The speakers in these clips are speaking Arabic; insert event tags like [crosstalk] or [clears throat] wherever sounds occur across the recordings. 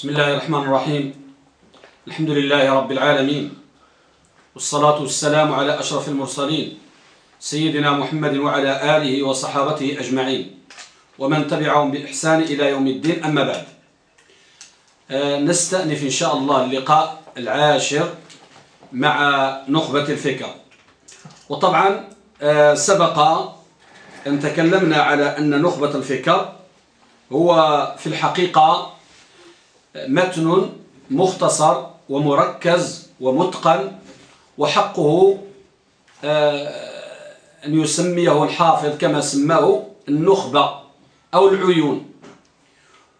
بسم الله الرحمن الرحيم الحمد لله رب العالمين والصلاة والسلام على أشرف المرسلين سيدنا محمد وعلى آله وصحابته أجمعين ومن تبعهم بإحسان إلى يوم الدين أما بعد نستأنف إن شاء الله اللقاء العاشر مع نخبة الفكر وطبعا سبق أن تكلمنا على أن نخبة الفكر هو في الحقيقة متن مختصر ومركز ومتقن وحقه أن يسميه الحافظ كما سماه النخبة أو العيون.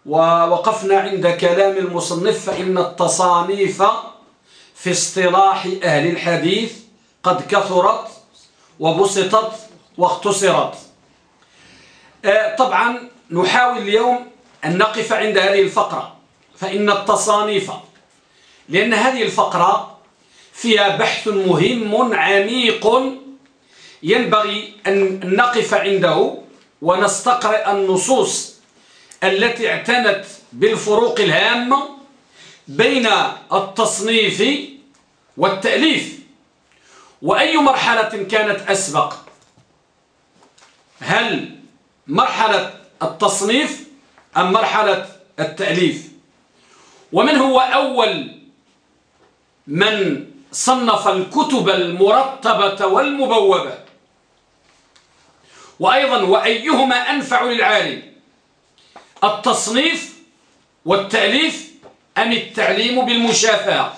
ووقفنا عند كلام المصنف فإن التصانيف في اصطلاح أهل الحديث قد كثرت وبسطت واختصرت. طبعا نحاول اليوم أن نقف عند هذه الفقرة. فإن التصانيف لأن هذه الفقرة فيها بحث مهم عميق ينبغي أن نقف عنده ونستقرأ النصوص التي اعتنت بالفروق الهامة بين التصنيف والتأليف. وأي مرحلة كانت أسبق؟ هل مرحلة التصنيف أم مرحلة التأليف؟ ومن هو أول من صنف الكتب المرتبة والمبوبة؟ وأيضا وأيهما أنفع للعالم؟ التصنيف والتأليف أم التعليم بالمشافاة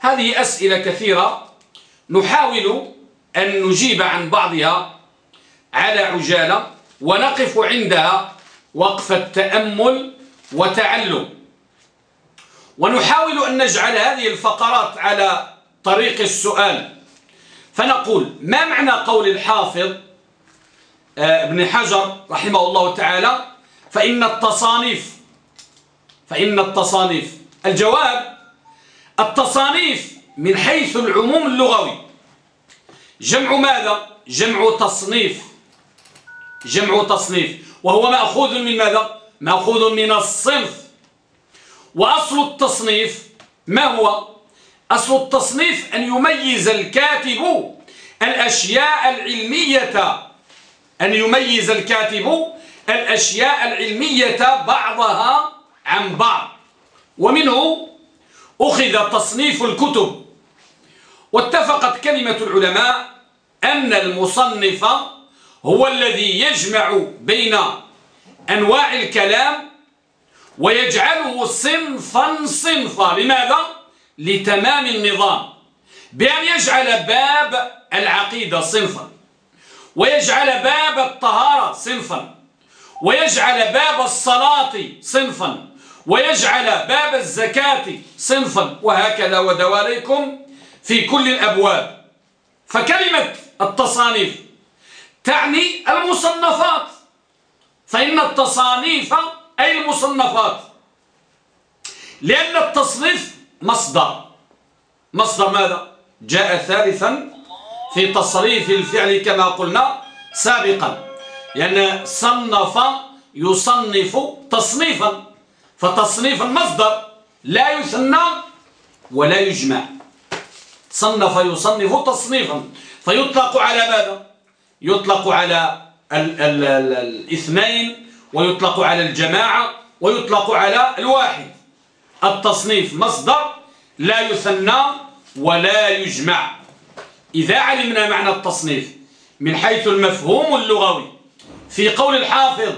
هذه أسئلة كثيرة. نحاول أن نجيب عن بعضها على عجالة ونقف عندها وقفة تأمل وتعلم. ونحاول أن نجعل هذه الفقرات على طريق السؤال. فنقول ما معنى قول الحافظ ابن حجر رحمه الله تعالى؟ فإن التصانيف فإن التصانيف. الجواب التصانيف من حيث العموم اللغوي. جمع ماذا؟ جمع تصنيف. جمع تصنيف. وهو مأخوذ من ماذا؟ مأخوذ من الصنف. وأصل التصنيف ما هو؟ أصل التصنيف أن يميز الكاتب الأشياء العلمية أن يميز الكاتب الأشياء العلمية بعضها عن بعض. ومنه أخذ تصنيف الكتب. واتفقت كلمة العلماء أن المصنف هو الذي يجمع بين أنواع الكلام ويجعله صنفا صنفا. لماذا؟ لتمام النظام. بأن يجعل باب العقيدة صنفا. ويجعل باب الطهارة صنفا. ويجعل باب الصلاة صنفا. ويجعل باب الزكاة صنفا. وهكذا ودواليكم في كل الأبواب. فكلمة التصانيف تعني المصنفات. فإن التصانيف أي المصنفات؟ لأن التصنيف مصدر. مصدر ماذا؟ جاء ثالثا في تصريف الفعل كما قلنا سابقا. لأن صنف يصنف تصنيفا. فتصنيف المصدر لا يثنى ولا يجمع. صنف يصنف تصنيفا. فيطلق على ماذا؟ يطلق على ال ال ال الاثنين ويطلق على الجماعة ويطلق على الواحد. التصنيف مصدر لا يثنى ولا يجمع. إذا علمنا معنى التصنيف من حيث المفهوم اللغوي في قول الحافظ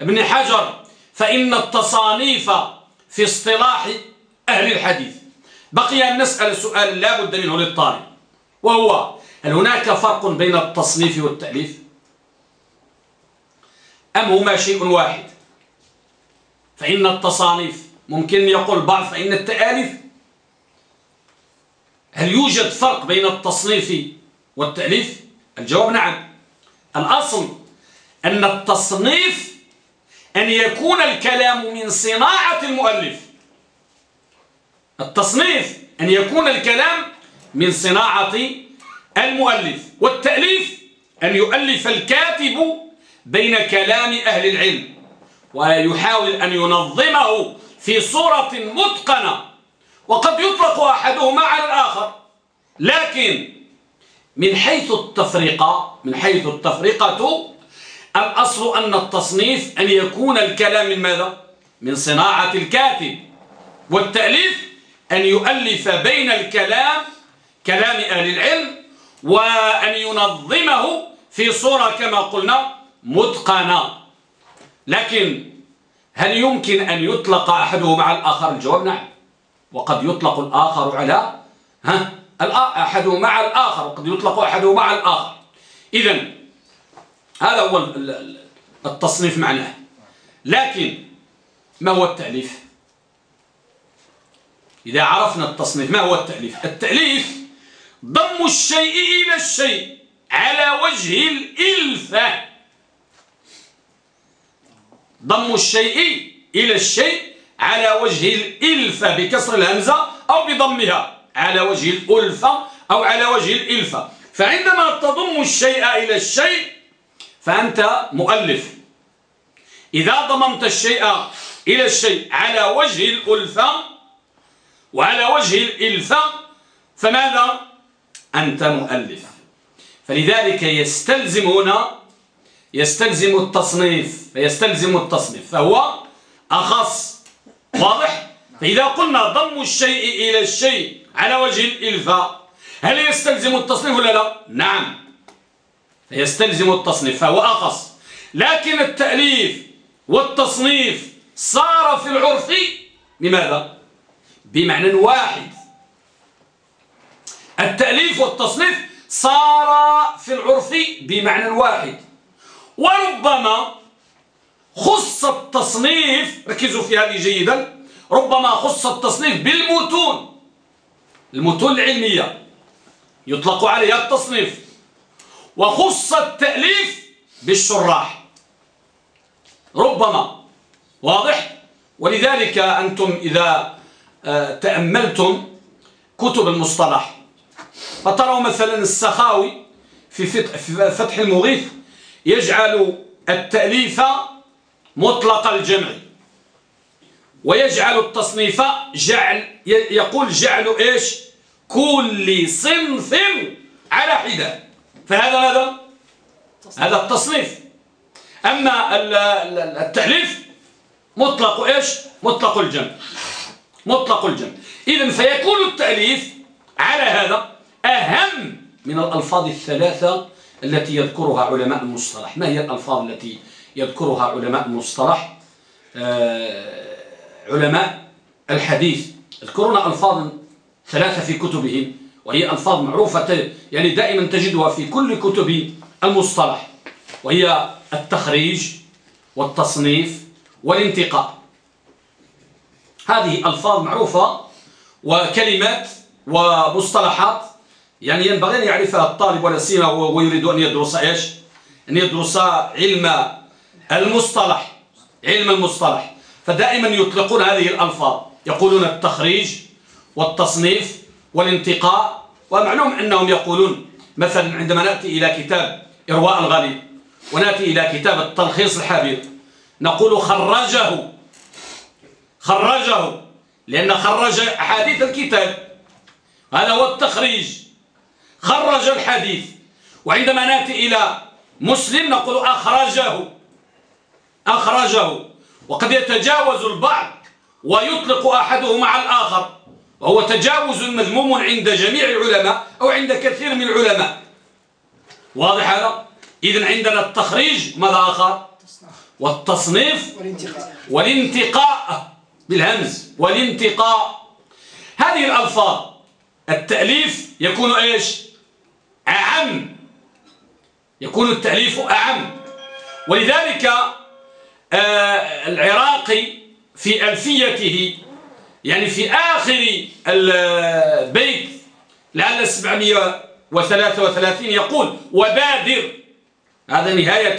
ابن حجر فإن التصانيف في اصطلاح أهل الحديث. بقي أن نسأل سؤال لا بد منه للطالب وهو هل هناك فرق بين التصنيف والتأليف؟ أم هما شيء واحد؟ فإن التصانيف ممكن يقول بعض فإن التآليف. هل يوجد فرق بين التصنيف والتأليف؟ الجواب نعم. الأصل أن التصنيف أن يكون الكلام من صناعة المؤلف. التصنيف أن يكون الكلام من صناعة المؤلف والتأليف أن يؤلف الكاتب بين كلام أهل العلم ويحاول أن ينظمه في صورة متقنة وقد يطلق أحدهما على الآخر لكن من حيث التفرقة من حيث التفرقة الأصل أن التصنيف أن يكون الكلام من ماذا؟ من صناعة الكاتب والتأليف أن يؤلف بين الكلام كلام أهل العلم وأن ينظمه في صورة كما قلنا متقنة. لكن هل يمكن أن يطلق أحده مع الآخر؟ الجواب نعم. وقد يطلق الآخر على ها؟ أحده مع الآخر. وقد يطلق أحده مع الآخر. إذا هذا هو التصنيف معناه. لكن ما هو التأليف؟ إذا عرفنا التصنيف ما هو التأليف؟ التأليف ضم الشيء إلى الشيء على وجه الإلفة. ضم الشيء إلى الشيء على وجه الإلفة بكسر الهمزة أو بضمها على وجه الألفة أو على وجه الإلفة. فعندما تضم الشيء إلى الشيء فأنت مؤلف. إذا ضممت الشيء إلى الشيء على وجه الألفة وعلى وجه الإلفة فماذا؟ أنت مؤلف. فلذلك يستلزم هنا يستلزم التصنيف فيستلزم التصنيف فهو أخص واضح؟ فإذا قلنا ضم الشيء إلى الشيء على وجه الإلفاء هل يستلزم التصنيف ولا لا؟ نعم. فيستلزم التصنيف فهو أخص. لكن التأليف والتصنيف صار في العرف بماذا؟ بمعنى واحد. التأليف والتصنيف صار في العرف بمعنى واحد. وربما خص التصنيف ركزوا في هذه جيدا ربما خص التصنيف بالمتون. المتون العلمية يطلق عليها التصنيف. وخص التأليف بالشراح. ربما. واضح؟ ولذلك أنتم إذا آه، تأملتم كتب المصطلح. فتروا مثلا السخاوي في فتح المغيث. يجعل التأليف مطلق الجمع. ويجعل التصنيف جعل يقول جعل إيش؟ كل صنف على حدة. فهذا ماذا؟ هذا التصنيف. أما التأليف مطلق إيش؟ مطلق الجمع. مطلق الجمع. إذا فيكون التأليف على هذا أهم من الألفاظ الثلاثة التي يذكرها علماء المصطلح. ما هي الألفاظ التي يذكرها علماء المصطلح؟ آه علماء الحديث. يذكرون ألفاظ ثلاثة في كتبهم وهي ألفاظ معروفة يعني دائما تجدها في كل كتب المصطلح وهي التخريج والتصنيف والانتقاء. هذه ألفاظ معروفة وكلمات ومصطلحات يعني ينبغي أن يعرفها الطالب ولا سيما ويريد أن يدرس إيش؟ أن يدرس علم المصطلح علم المصطلح. فدائما يطلقون هذه الألفاظ. يقولون التخريج والتصنيف والانتقاء ومعلوم أنهم يقولون مثلا عندما نأتي إلى كتاب إرواء الغليل ونأتي إلى كتاب التلخيص الحبيب نقول خرجه خرجه لأن خرج أحاديث الكتاب. هذا هو التخريج. خرج الحديث. وعندما نأتي إلى مسلم نقول أخرجه. أخرجه. وقد يتجاوز البعض ويطلق أحدهما على الآخر. وهو تجاوز مذموم عند جميع العلماء أو عند كثير من العلماء. واضح هذا إذن عندنا التخريج ماذا آخر؟ والتصنيف والانتقاء بالهمز. والانتقاء. هذه الألفاظ. التأليف يكون إيش؟ أعم. يكون التأليف أعم. ولذلك آه العراقي في ألفيته يعني في آخر البيت لعل 733 يقول وبادر هذا نهاية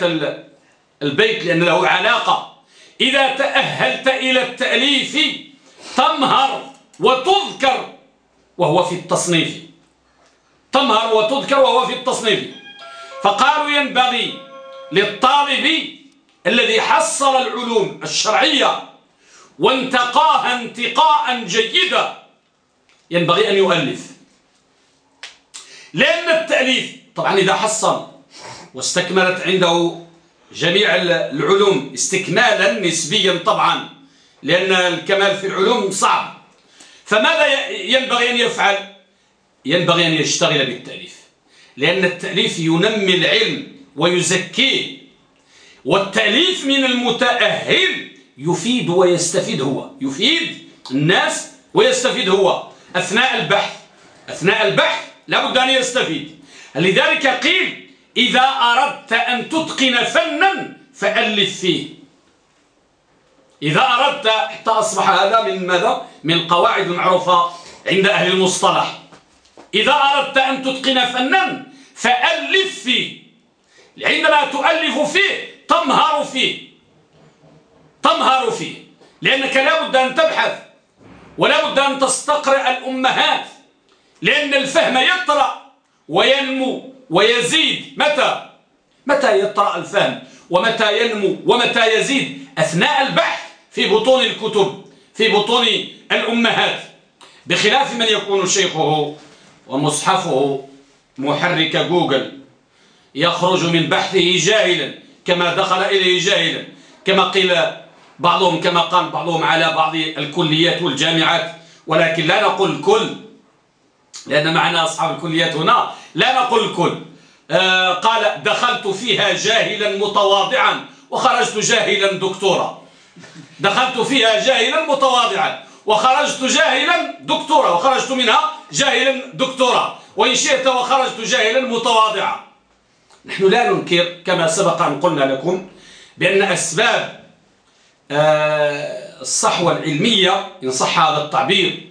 البيت لأن له علاقة. إذا تأهلت إلى التأليف تمهر وتذكر وهو في التصنيف. تمهر وتذكر وهو في التصنيف. فقالوا ينبغي للطالب الذي حصل العلوم الشرعية وانتقاها انتقاء جيدا ينبغي أن يؤلف. لأن التأليف طبعا إذا حصل واستكملت عنده جميع العلوم استكمالا نسبيا طبعا لأن الكمال في العلوم صعب. فماذا ينبغي أن يفعل؟ ينبغي أن يشتغل بالتأليف لأن التأليف ينمي العلم ويزكيه والتأليف من المتأهل يفيد ويستفيد هو يفيد الناس ويستفيد هو. أثناء البحث أثناء البحث لابد أن يستفيد. لذلك قيل إذا أردت أن تتقن فنا فألف فيه. إذا أردت حتى أصبح هذا من ماذا؟ من القواعد المعروفة عند أهل المصطلح. إذا أردت أن تتقن فنا فألف فيه. عندما تؤلف فيه تمهر فيه. تمهر فيه. لأنك لا بد أن تبحث ولا بد أن تستقرئ الأمهات. لأن الفهم يطرأ وينمو ويزيد. متى؟ متى يطرأ الفهم؟ ومتى ينمو؟ ومتى يزيد؟ أثناء البحث في بطون الكتب في بطون الأمهات. بخلاف من يكون شيخه ومصحفه محرك جوجل يخرج من بحثه جاهلا كما دخل إليه جاهلا كما قيل بعضهم كما قال بعضهم على بعض الكليات والجامعات. ولكن لا نقول الكل لأن معنا أصحاب الكليات هنا لا نقول الكل آه قال دخلت فيها جاهلا متواضعا وخرجت جاهلا دكتورا. دخلت فيها جاهلا متواضعا. وخرجت جاهلا دكتورا وخرجت منها جاهلا دكتورا وإن شئت وخرجت جاهلا متواضعا نحن لا ننكر كما سبق أن قلنا لكم بأن أسباب آه، الصحوة العلمية إن صح هذا التعبير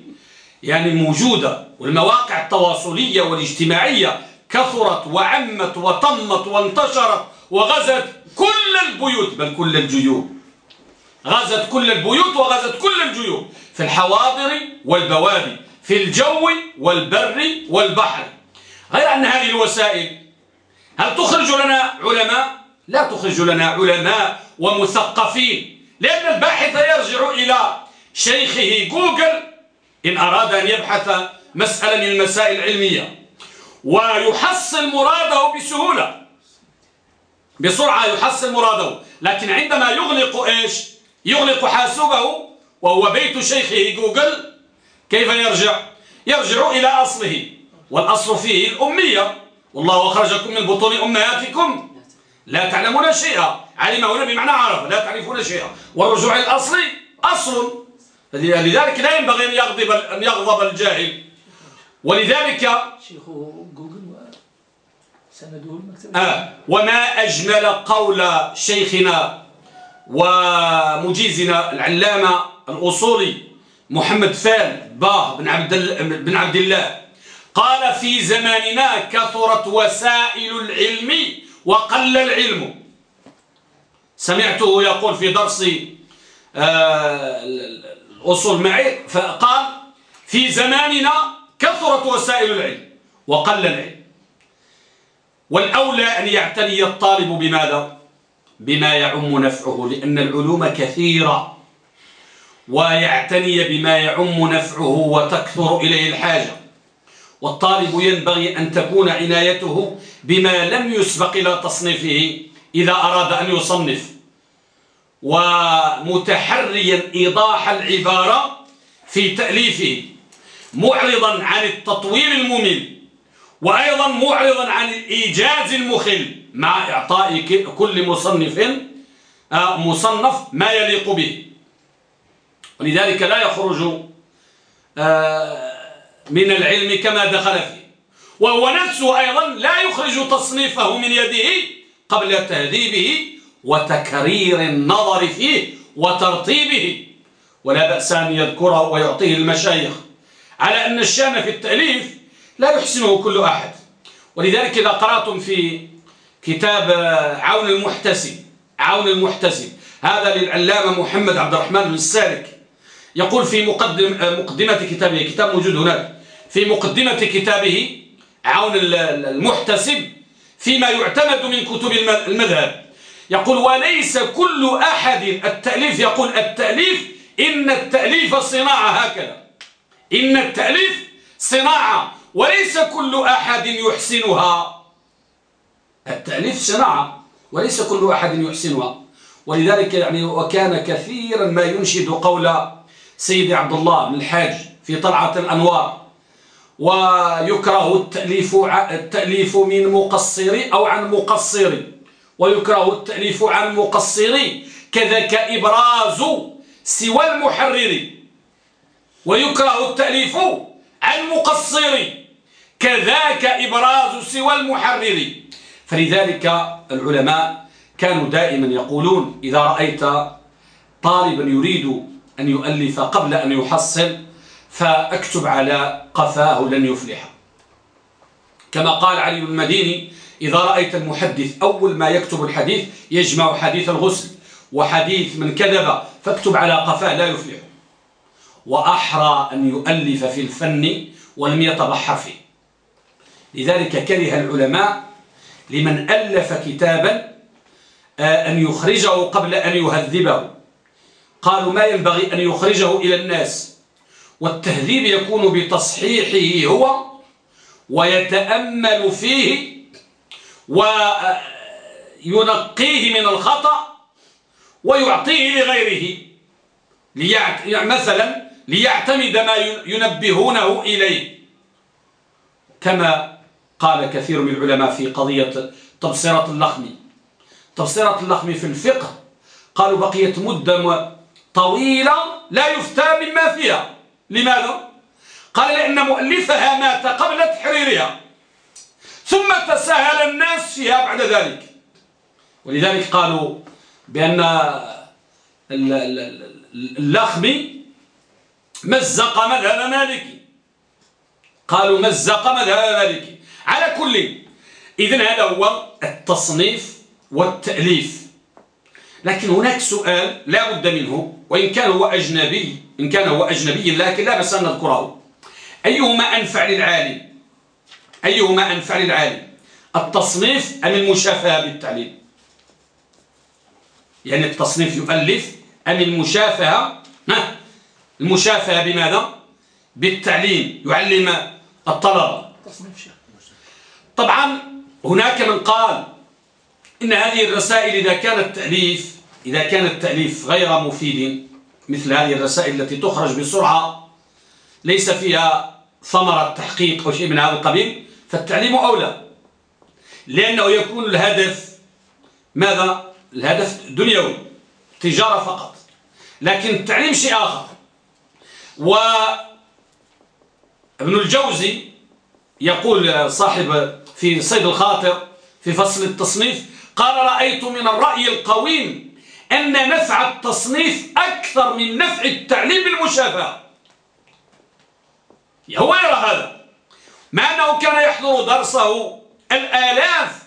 يعني موجودة والمواقع التواصلية والاجتماعية كثرت وعمت وطمت وانتشرت وغزت كل البيوت بل كل الجيوب. غزت كل البيوت وغزت كل الجيوب في الحواضر والبوادي في الجو والبر والبحر. غير أن هذه الوسائل هل تخرج لنا علماء؟ لا تخرج لنا علماء ومثقفين لأن الباحث يرجع إلى شيخه جوجل إن أراد أن يبحث مسألة من المسائل العلمية ويحصل مراده بسهولة بسرعة يحصل مراده لكن عندما يغلق إيش؟ يغلق حاسوبه وهو بيت شيخه جوجل كيف يرجع؟ يرجع إلى أصله والأصل فيه الأمية. والله أخرجكم من بطون أمهاتكم. لا تعلمون شيئا. علم هنا بمعنى عرف لا تعرفون شيئا. والرجوع الأصلي أصل. لذلك لا ينبغي أن يغضب, أن يغضب الجاهل. ولذلك شيخ جوجل آه وما أجمل قول شيخنا ومجيزنا العلامة الأصولي محمد فال باه بن عبد, بن عبد الله. قال في زماننا كثرت وسائل العلم وقل العلم. سمعته يقول في درس آه، الأصول معي فقال في زماننا كثرت وسائل العلم وقل العلم. والأولى أن يعتني الطالب بماذا؟ بما يعم نفعه لأن العلوم كثيرة. ويعتني بما يعم نفعه وتكثر إليه الحاجة. والطالب ينبغي أن تكون عنايته بما لم يسبق إلى تصنيفه إذا أراد أن يصنف. ومتحريا إيضاح العبارة في تأليفه معرضا عن التطويل الممل وأيضا معرضا عن الإيجاز المخل. مع إعطاء كل مصنف آه، مصنف ما يليق به. ولذلك لا يخرج آه، من العلم كما دخل فيه. وهو نفسه أيضا لا يخرج تصنيفه من يده قبل تهذيبه وتكرير النظر فيه وترطيبه. ولا بأس أن يذكره ويعطيه المشايخ. على أن الشأن في التأليف لا يحسنه كل أحد. ولذلك إذا قرأتم في كتاب عون المحتسب عون المحتسب. هذا للعلامة محمد عبد الرحمن بن السالك. يقول في مقدم مقدمة كتابه كتاب موجود هناك. في مقدمة كتابه عون المحتسب فيما يعتمد من كتب المذهب. يقول وليس كل أحد التأليف يقول التأليف إن التأليف صناعة هكذا. إن التأليف صناعة. وليس كل أحد يحسنها. التأليف صناعة وليس كل أحد يحسنها. ولذلك يعني وكان كثيرا ما ينشد قول سيدي عبد الله بن الحاج في طلعة الأنوار ويكره التأليف التأليف من مقصر أو عن مقصر ويكره التأليف عن مقصر كذاك إبراز سوى المحرر. ويكره التأليف عن مقصر كذاك إبراز سوى المحرر. فلذلك العلماء كانوا دائما يقولون إذا رأيت طالبا يريد أن يؤلف قبل أن يحصل فأكتب على قفاه لن يفلح. كما قال علي المديني إذا رأيت المحدث أول ما يكتب الحديث يجمع حديث الغسل وحديث من كذب فاكتب على قفاه لا يفلح. وأحرى أن يؤلف في الفن ولم يتبحر فيه. لذلك كره العلماء لمن ألف كتابا آه، أن يخرجه قبل أن يهذبه. قالوا ما ينبغي أن يخرجه إلى الناس. والتهذيب يكون بتصحيحه هو ويتأمل فيه وينقيه من الخطأ ويعطيه لغيره. مثلا ليعتمد ما ينبهونه إليه. كما قال كثير من العلماء في قضية تبصرة اللخم. تبصرة اللخم في الفقه. قالوا بقيت مدة طويلة لا يفتى مما فيها. لماذا؟ قال لأن مؤلفها مات قبل تحريرها. ثم تساهل الناس فيها بعد ذلك. ولذلك قالوا بأن اللخمي مزق مذهب مالكي قالوا مزق مذهب مالكي على كل. إذن هذا هو التصنيف والتأليف. لكن هناك سؤال لا بد منه وإن كان هو أجنبي إن كان هو أجنبي لكن لا بس أن نذكره. أيهما أنفع للعالم؟ أيهما أنفع للعالم؟ التصنيف أم المشافهة بالتعليم؟ يعني التصنيف يؤلف أم المشافهة؟ المشافهة بماذا؟ بالتعليم يعلم الطلبة. طبعا هناك من قال إن هذه الرسائل إذا كان التأليف إذا كان التأليف غير مفيد مثل هذه الرسائل التي تخرج بسرعة ليس فيها ثمرة تحقيق أو شيء من هذا القبيل فالتعليم أولى. لأنه يكون الهدف ماذا؟ الهدف دنيوي تجارة فقط. لكن التعليم شيء آخر. وابن الجوزي يقول صاحب في صيد الخاطر في فصل التصنيف. قال رأيت من الرأي القويم أن نفع التصنيف أكثر من نفع التعليم بالمشافهة هو يرى هذا. مع أنه كان يحضر درسه الآلاف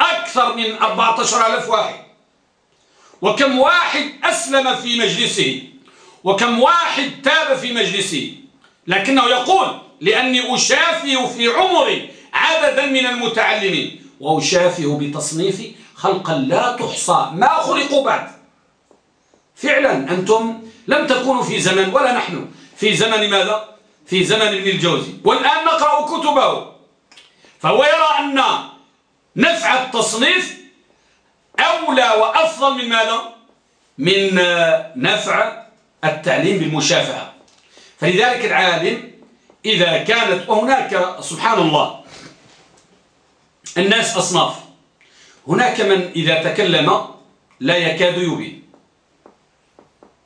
أكثر من 14 ألف واحد. وكم واحد أسلم في مجلسه وكم واحد تاب في مجلسه. لكنه يقول لأني أشافي في عمري عددا من المتعلمين. وأشافه بتصنيفي خلقا لا تحصى. ما خلقوا بعد؟ فعلا أنتم لم تكونوا في زمن ولا نحن. في زمن ماذا؟ في زمن ابن الجوزي. والآن نقرأ كتبه. فهو يرى أن نفع التصنيف أولى وأفضل من ماذا؟ من نفع التعليم بالمشافهة. فلذلك العالم إذا كانت وهناك سبحان الله الناس أصناف. هناك من إذا تكلم لا يكاد يبين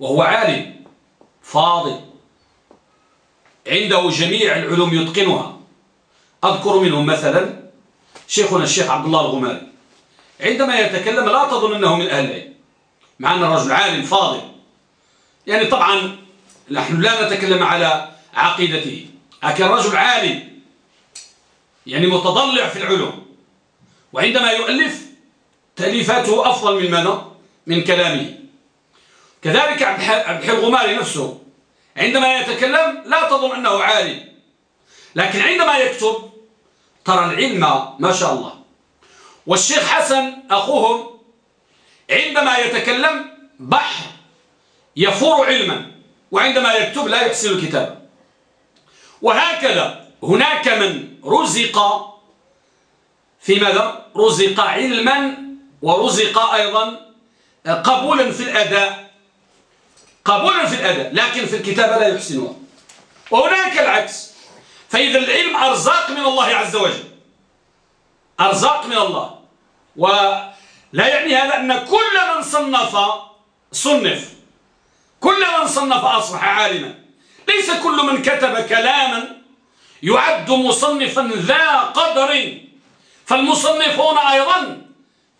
وهو عالم فاضل عنده جميع العلوم يتقنها. أذكر منهم مثلا شيخنا الشيخ عبد الله الغماري. عندما يتكلم لا تظن أنه من أهل العلم مع أن الرجل عالم فاضل يعني طبعا نحن لا نتكلم على عقيدته لكن رجل عالم يعني متضلع في العلوم. وعندما يؤلف تأليفاته أفضل من ماذا؟ من كلامه. كذلك عبد الحي الغماري نفسه عندما يتكلم لا تظن أنه عالم لكن عندما يكتب ترى العلم ما شاء الله. والشيخ حسن أخوهم عندما يتكلم بحر يفور علما وعندما يكتب لا يحسن الكتابة. وهكذا هناك من رزق في ماذا؟ رزق علما ورزق أيضا قبولا في الأداء. قبولا في الأداء لكن في الكتابة لا يحسنها. وهناك العكس. فإذا العلم أرزاق من الله عز وجل. أرزاق من الله. ولا يعني هذا أن كل من صنف صنف. كل من صنف أصبح عالما. ليس كل من كتب كلاما يعد مصنفا ذا قدر. فالمصنفون أيضا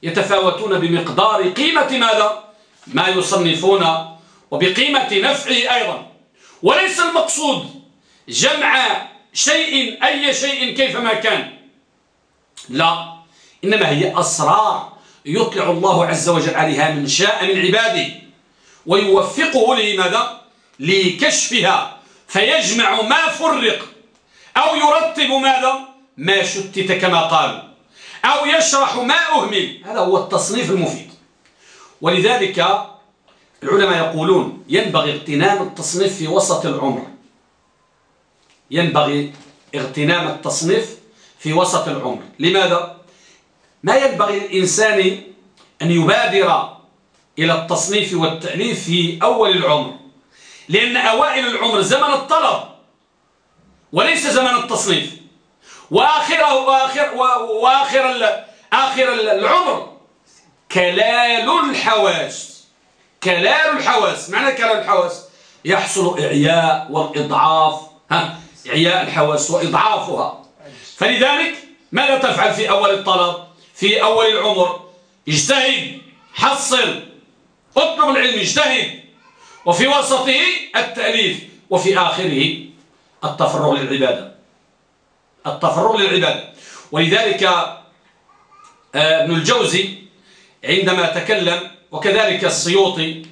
يتفاوتون بمقدار قيمة ماذا؟ ما يصنفون وبقيمة نفعه أيضا. وليس المقصود جمع شيء أي شيء كيفما كان. لا إنما هي أسرار يطلع الله عز وجل عليها من شاء من عباده ويوفقه لماذا؟ لكشفها. فيجمع ما فرق أو يرتب ماذا؟ ما شتت كما قالوا. أو يشرح ما أهمل. هذا هو التصنيف المفيد. ولذلك العلماء يقولون ينبغي اغتنام التصنيف في وسط العمر. ينبغي اغتنام التصنيف في وسط العمر. لماذا؟ ما ينبغي للإنسان أن يبادر إلى التصنيف والتأليف في أول العمر. لأن أوائل العمر زمن الطلب وليس زمن التصنيف. وآخر وآخر وآخر آخر العمر. كلال الحواس. كلال الحواس. معنى كلال الحواس؟ يحصل إعياء والإضعاف ها؟ إعياء الحواس وإضعافها. فلذلك ماذا تفعل في أول الطلب؟ في أول العمر؟ اجتهد. حصل. اطلب العلم اجتهد. وفي وسطه التأليف. وفي آخره التفرغ للعبادة. التفرغ للعبادة ولذلك آه، ابن الجوزي عندما تكلم وكذلك السيوطي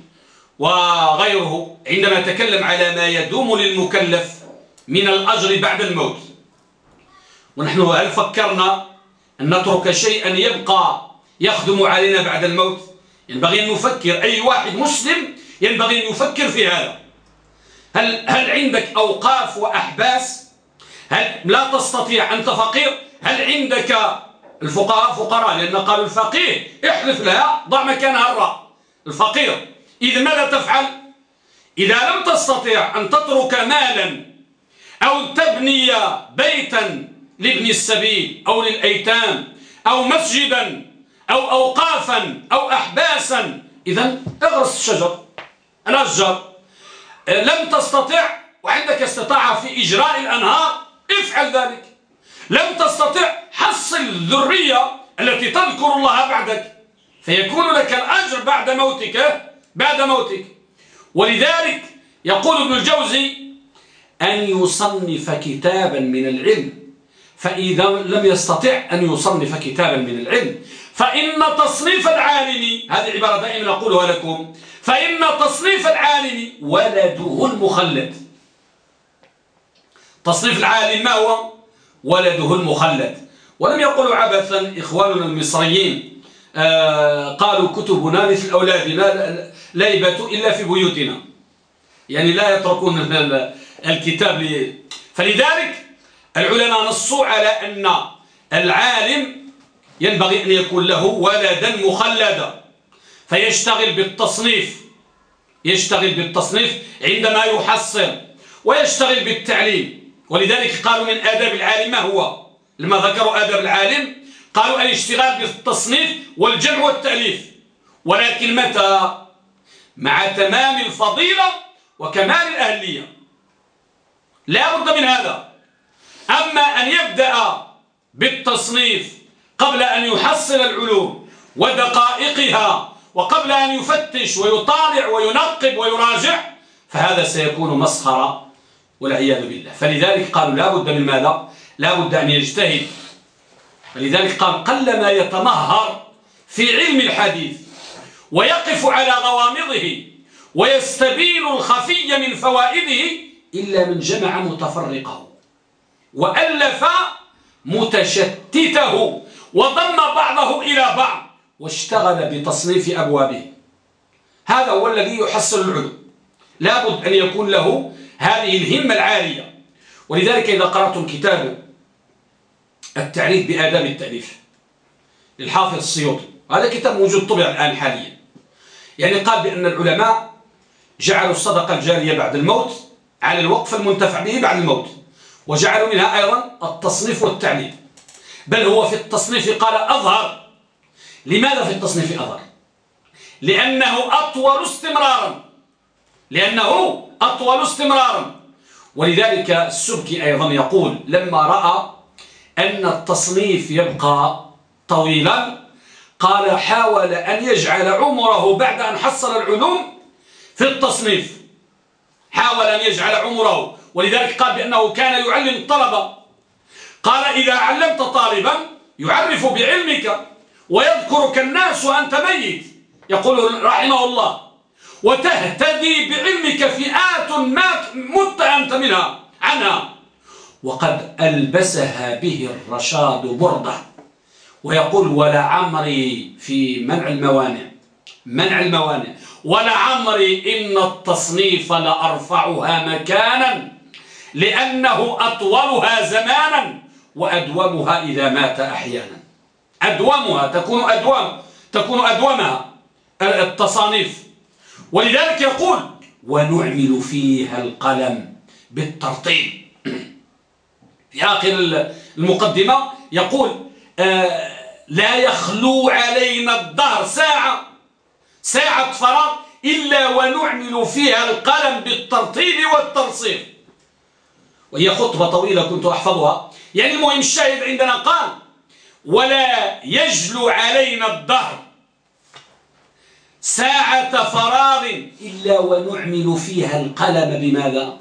وغيره عندما تكلم على ما يدوم للمكلف من الأجر بعد الموت. ونحن هل فكرنا أن نترك شيئا يبقى يخدم علينا بعد الموت؟ ينبغي أن نفكر. أي واحد مسلم ينبغي أن يفكر في هذا. هل, هل عندك أوقاف وأحباس هل لا تستطيع أنت فقير؟ هل عندك الفقهاء فقراء؟ لأن قالوا الفقيه احلف لها ضع مكانها الراء الفقير. إذا ماذا تفعل؟ إذا لم تستطيع أن تترك مالا أو تبني بيتا لابن السبيل أو للأيتام أو مسجدا أو أوقافا أو أحباسا إذا اغرس الشجر. الأشجار. لم تستطع وعندك استطاع في إجراء الأنهار افعل ذلك. لم تستطع حصل الذرية التي تذكر الله بعدك. فيكون لك الأجر بعد موتك بعد موتك. ولذلك يقول ابن الجوزي أن يصنف كتابا من العلم. فإذا لم يستطع أن يصنف كتابا من العلم. فإن تصنيف العالم هذه عبارة دائما أقولها لكم. فإن تصنيف العالم ولده المخلد. تصنيف العالم ما هو؟ ولده المخلد. ولم يقولوا عبثا إخواننا المصريين آه قالوا كتبنا مثل أولادنا لا يباتوا إلا في بيوتنا. يعني لا يتركون الكتاب فلذلك العلماء نصوا على أن العالم ينبغي أن يكون له ولدا مخلدا. فيشتغل بالتصنيف. يشتغل بالتصنيف عندما يحصل ويشتغل بالتعليم. ولذلك قالوا من آداب العالم ما هو؟ لما ذكروا آداب العالم قالوا الاشتغال بالتصنيف والجمع والتأليف. ولكن متى؟ مع تمام الفضيلة وكمال الأهلية. لا بد من هذا. أما أن يبدأ بالتصنيف قبل أن يحصل العلوم ودقائقها وقبل أن يفتش ويطالع وينقب ويراجع فهذا سيكون مسخرة. والعياذ بالله. فلذلك قالوا لا بد من ماذا؟ لا بد أن يجتهد. فلذلك قال قل ما يتمهر في علم الحديث ويقف على غوامضه ويستبين الخفي من فوائده إلا من جمع متفرقه وألف متشتته وضم بعضه إلى بعض واشتغل بتصنيف أبوابه. هذا هو الذي يحصل العلوم لابد أن يكون له هذه الهمة العالية. ولذلك إذا قرأتم كتاب التعريف بآداب التأليف للحافظ السيوطي هذا كتاب موجود طبع الآن حاليا. يعني قال بأن العلماء جعلوا الصدقة الجارية بعد الموت على الوقف المنتفع به بعد الموت وجعلوا منها أيضا التصنيف والتعليم. بل هو في التصنيف قال أظهر. لماذا في التصنيف أظهر؟ لأنه أطول استمرارا. لأنه أطول استمرارا ولذلك السبكي أيضا يقول لما رأى أن التصنيف يبقى طويلا قال حاول أن يجعل عمره بعد أن حصل العلوم في التصنيف. حاول أن يجعل عمره. ولذلك قال بأنه كان يعلم الطلبة. قال إذا علمت طالبا يعرف بعلمك ويذكرك الناس وأنت ميت. يقول رحمه الله. وتهتدي بعلمك فئات ما مت أنت منها عنها. وقد ألبسها به الرشاد بردة ويقول ولا عمري في منع الموانع منع الموانع ولا عمري إن التصنيف لأرفعها مكانا لأنه أطولها زمانا وأدومها إذا مات أحيانا. أدومها تكون أدوم تكون أدومها التصانيف. ولذلك يقول ونعمل فيها القلم بالترطيب. [clears throat] في آخر المقدمة يقول آه لا يخلو علينا الدهر ساعة ساعة فراغ إلا ونعمل فيها القلم بالترطيب والترصيف وهي خطبة طويلة كنت أحفظها. يعني المهم الشاهد عندنا قال ولا يجلو علينا الدهر ساعة فراغ. إلا ونعمل فيها القلم بماذا؟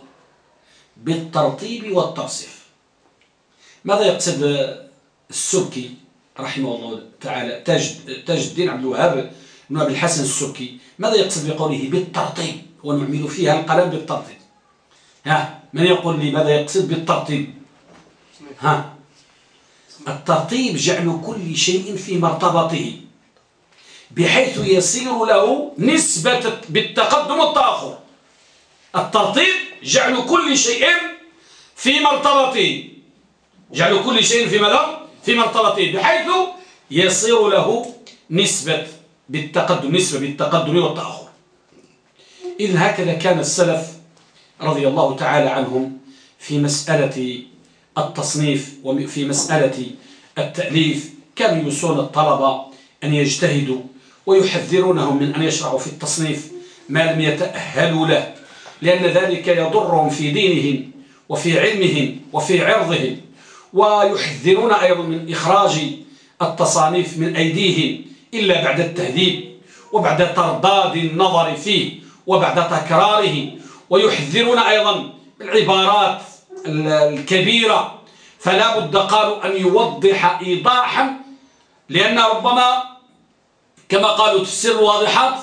بالترطيب والترصيف ماذا يقصد السبكي رحمه الله تعالى؟ تاج, تاج الدين عبد الوهاب بن أبي الحسن السبكي. ماذا يقصد بقوله بالترطيب؟ ونعمل فيها القلم بالترطيب. ها من يقول لي ماذا يقصد بالترطيب؟ ها الترطيب جعل كل شيء في مرتبطه. بحيث يصير له نسبة بالتقدم والتأخر. الترطيب جعل كل شيء في مرتبطه جعل كل شيء في ماذا؟ في مرتبطه بحيث يصير له نسبة بالتقدم نسبة بالتقدم والتأخر. إذن هكذا كان السلف رضي الله تعالى عنهم في مسألة التصنيف وفي مسألة التأليف. كانوا يوصون الطلبة أن يجتهدوا ويحذرونهم من أن يشرعوا في التصنيف ما لم يتأهلوا له لأن ذلك يضرهم في دينهم وفي علمهم وفي عرضهم ويحذرون أيضا من إخراج التصانيف من أيديهم إلا بعد التهذيب وبعد ترداد النظر فيه وبعد تكراره ويحذرون أيضا العبارات الكبيرة. فلا بد قالوا أن يوضح إيضاحا لأن ربما كما قالوا تفسير الواضحات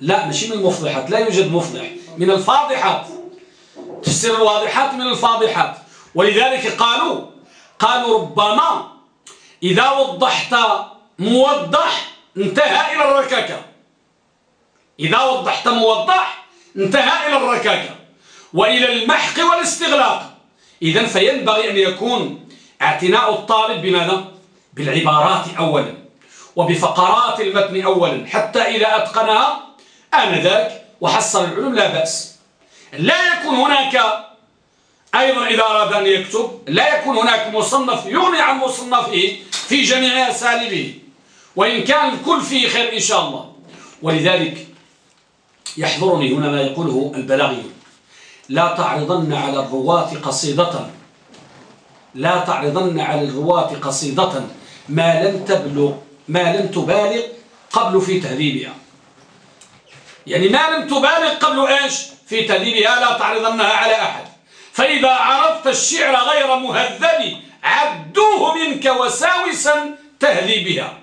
لا مش من المفضحات لا يوجد مفضح. من الفاضحات. تفسير الواضحات من الفاضحات. ولذلك قالوا قالوا ربما إذا وضحت موضح انتهى إلى الركاكة. إذا وضحت موضح انتهى إلى الركاكة. وإلى المحق والاستغلاق. إذا فينبغي أن يكون اعتناء الطالب بماذا؟ بالعبارات أولا. وبفقرات المتن أولا حتى إذا أتقنها آنذاك وحصل العلوم لا بأس. لا يكون هناك أيضا إذا أراد أن يكتب لا يكون هناك مصنف يغني عن مصنفه في جميع أساليبه. وإن كان الكل فيه خير إن شاء الله. ولذلك يحضرني هنا ما يقوله البلاغي لا تعرضن على الرواة قصيدة. لا تعرضن على الرواة قصيدة. ما لم تبلغ ما لم تبالغ قبل في تهذيبها يعني ما لم تبالغ قبل إيش؟ في تهذيبها لا تعرضنها على أحد. فإذا عرضت الشعر غير مهذب عدوه منك وساوسا تهذيبها.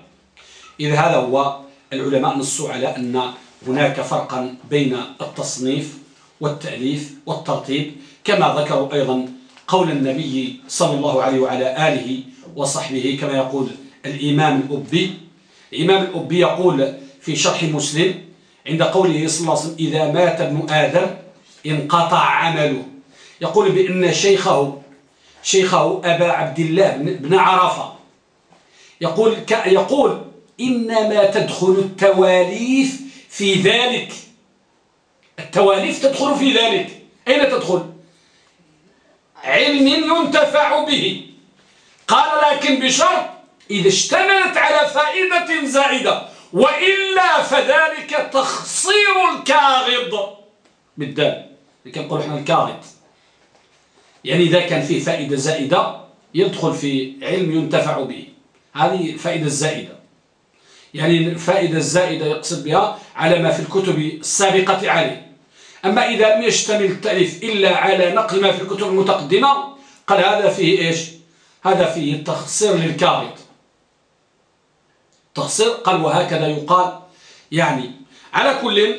إذ هذا هو العلماء نصوا على أن هناك فرقا بين التصنيف والتأليف والترتيب كما ذكروا أيضا قول النبي صلى الله عليه وعلى آله وصحبه كما يقول الإمام الأبي. الإمام الأبي يقول في شرح مسلم عند قوله صلى الله عليه وسلم إذا مات ابن آدم انقطع عمله. يقول بأن شيخه شيخه أبا عبد الله بن عرفة. يقول يقول إنما تدخل التواليف في ذلك. التواليف تدخل في ذلك. أين تدخل؟ علم ينتفع به. قال لكن بشرط إذا اشتملت على فائدة زائدة وإلا فذلك تخصير الكاغض. بالدال لكن نقول إحنا الكاغض. يعني إذا كان فيه فائدة زائدة يدخل في علم ينتفع به. هذه الفائدة الزائدة يعني الفائدة الزائدة يقصد بها على ما في الكتب السابقة عليه. أما إذا لم يشتمل التأليف إلا على نقل ما في الكتب المتقدمة قال هذا فيه إيش؟ هذا فيه تخصير للكارط تخصير قال وهكذا يقال. يعني على كل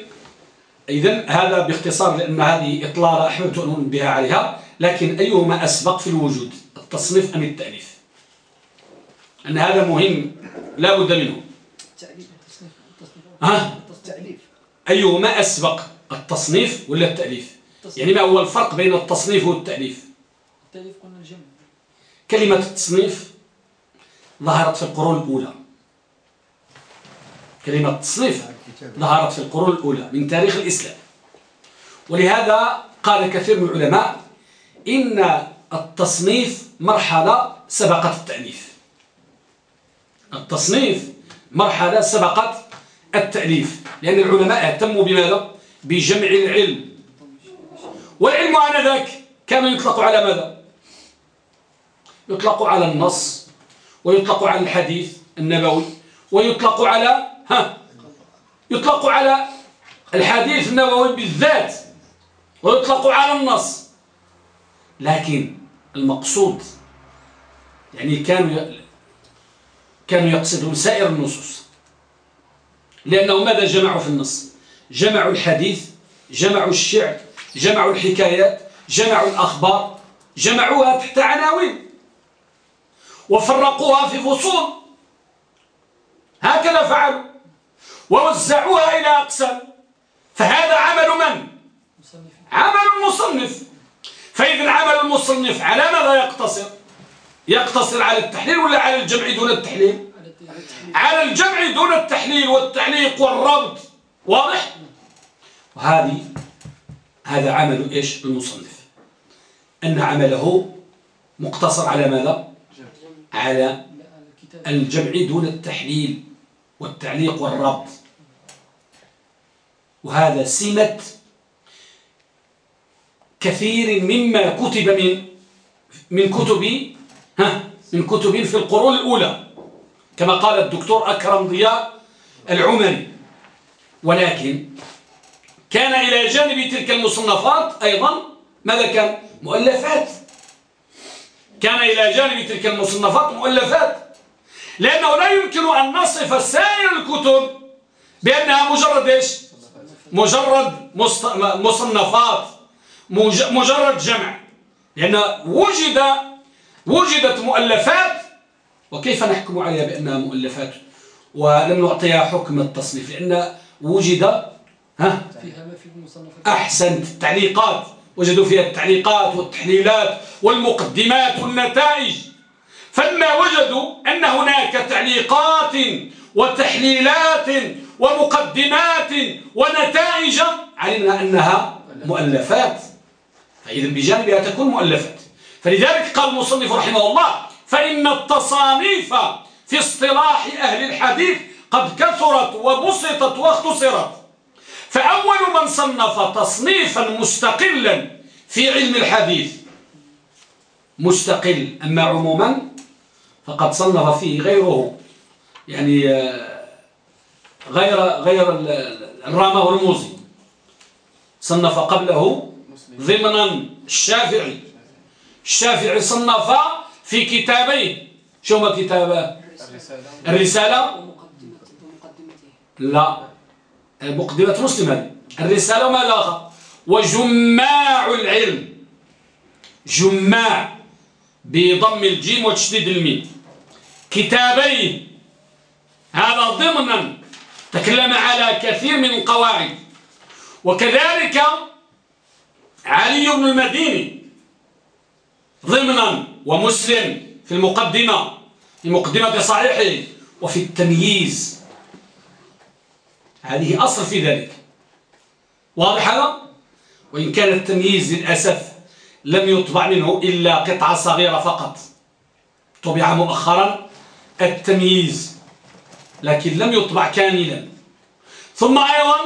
إذن هذا باختصار لأن هذه إطلالة أحببت أن بها عليها لكن أيهما أسبق في الوجود؟ التصنيف أم التأليف؟ أن هذا مهم لا بد منه. ها؟ أيهما أسبق؟ التصنيف ولا التأليف؟ يعني ما هو الفرق بين التصنيف والتأليف؟ التأليف قلنا الجمع. كلمة التصنيف ظهرت في القرون الأولى. كلمة التصنيف ظهرت في القرون الأولى من تاريخ الإسلام ولهذا قال كثير من العلماء إن التصنيف مرحلة سبقت التأليف التصنيف مرحلة سبقت التأليف لأن العلماء اهتموا بماذا؟ بجمع العلم والعلم آنذاك كان يطلق على ماذا؟ يطلق على النص ويطلق على الحديث النبوي ويطلق على ها يطلق على الحديث النبوي بالذات ويطلق على النص. لكن المقصود يعني كانوا كانوا يقصدون سائر النصوص. لأنه ماذا جمعوا في النص؟ جمعوا الحديث جمعوا الشعر جمعوا الحكايات جمعوا الأخبار جمعوها تحت عناوين وفرقوها في فصول. هكذا فعلوا. ووزعوها إلى أقسام فهذا عمل من؟ عمل المصنف فإذا عمل المصنف على ماذا يقتصر؟ يقتصر على التحليل ولا على الجمع دون التحليل؟ على الجمع دون التحليل والتعليق والربط واضح؟ وهذه هذا عمل إيش المصنف أن عمله مقتصر على ماذا على الجمع دون التحليل والتعليق والربط وهذا سمة كثير مما كتب من من كتب ها من كتب في القرون الأولى. كما قال الدكتور أكرم ضياء العمري. ولكن كان إلى جانب تلك المصنفات أيضا ماذا كان مؤلفات. كان إلى جانب تلك المصنفات مؤلفات. لأنه لا يمكن أن نصف سائر الكتب بأنها مجرد إيش؟ مجرد مصنفات مجرد جمع. لأن وجد وجدت مؤلفات وكيف نحكم عليها بأنها مؤلفات؟ ولم نعطيها حكم التصنيف لأن وجد ها؟ أحسنت التعليقات. وجدوا فيها التعليقات والتحليلات والمقدمات والنتائج. فلما وجدوا أن هناك تعليقات وتحليلات ومقدمات ونتائج علمنا أنها مؤلفات. فإذا بجانبها تكون مؤلفات فلذلك قال المصنف رحمه الله فإن التصانيف في اصطلاح أهل الحديث قد كثرت وبسطت واختصرت. فأول من صنف تصنيفا مستقلا في علم الحديث مستقل أما عموما فقد صنف فيه غيره. يعني آه، غير غير الرامة والموزي صنف قبله ضمنا الشافعي. الشافعي صنف في كتابين شو ما كتابه؟ الرسالة. لا. مقدمة مسلم هذه. الرسالة ما الآخر وجماع العلم. جماع. بضم الجيم وتشديد الميم. كتابين. هذا ضمنا تكلم على كثير من القواعد. وكذلك علي بن المديني ضمنا ومسلم في المقدمة في مقدمة صحيحه وفي التمييز. هذه أصل في ذلك. واضح هذا؟ وإن كان التمييز للأسف لم يطبع منه إلا قطعة صغيرة فقط. طبع مؤخرا التمييز. لكن لم يطبع كاملا. ثم أيضا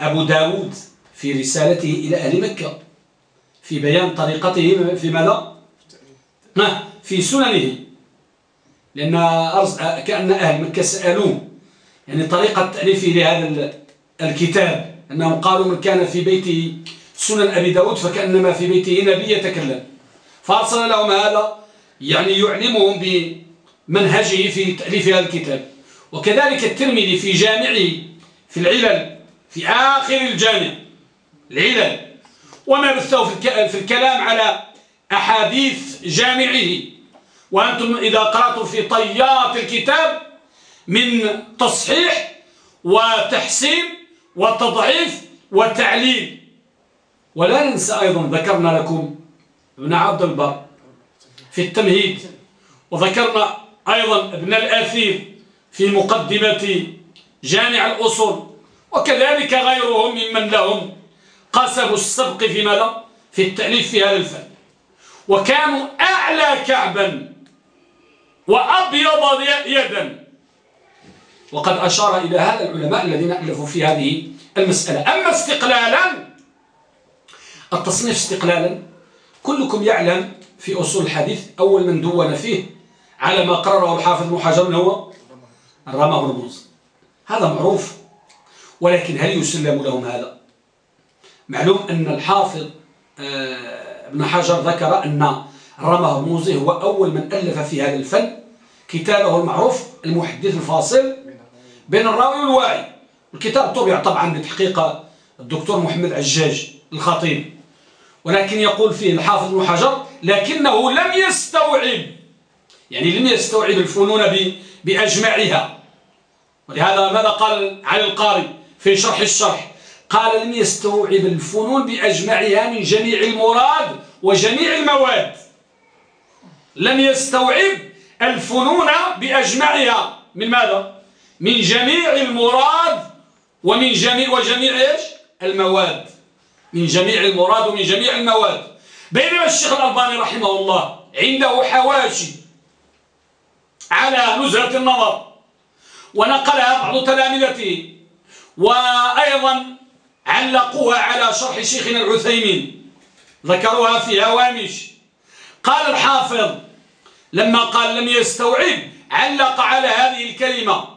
أبو داود في رسالته إلى أهل مكة في بيان طريقته في ماذا؟ في سننه. لأن كأن أهل مكة سألوه يعني طريقة تأليفه لهذا الكتاب. أنهم قالوا من كان في بيته سنن أبي داود فكأنما في بيته نبي يتكلم. فأرسل لهم هذا يعني يعلمهم بمنهجه في تأليف هذا الكتاب. وكذلك الترمذي في جامعه في العلل في آخر الجامع العلل. وما بثه في الكلام على أحاديث جامعه. وأنتم إذا قرأتم في طيات الكتاب من تصحيح وتحسين وتضعيف وتعليل. ولا ننسى أيضا ذكرنا لكم ابن عبد البر في التمهيد وذكرنا أيضا ابن الأثير في مقدمة جامع الأصول وكذلك غيرهم ممن لهم قسموا السبق في ماذا؟ في التأليف في هذا الفن وكانوا أعلى كعبا وأبيض يدا وقد أشار إلى هذا العلماء الذين ألفوا في هذه المسألة أما استقلالا التصنيف استقلالا كلكم يعلم في أصول الحديث أول من دون فيه على ما قرره الحافظ حجر هو الرمى بن هذا معروف ولكن هل يسلم لهم هذا معلوم أن الحافظ آه، ابن حجر ذكر أن رمى بن هو أول من ألف في هذا الفن. كتابه المعروف المحدث الفاصل بين الراوي والواعي. الكتاب طبع طبعا بتحقيق الدكتور محمد عجاج الخطيب. ولكن يقول فيه الحافظ بن حجر لكنه لم يستوعب يعني لم يستوعب الفنون بأجمعها. ولهذا ماذا قال علي القاري في شرح الشرح؟ قال لم يستوعب الفنون بأجمعها من جميع المراد وجميع المواد. لم يستوعب الفنون بأجمعها من ماذا؟ من جميع المراد ومن جميع وجميع إيش؟ المواد. من جميع المراد ومن جميع المواد. بينما الشيخ الألباني رحمه الله عنده حواشي على نزهة النظر. ونقلها بعض تلامذته وأيضا علقوها على شرح شيخنا العثيمين. ذكروها في هوامش قال الحافظ لما قال لم يستوعب علق على هذه الكلمة.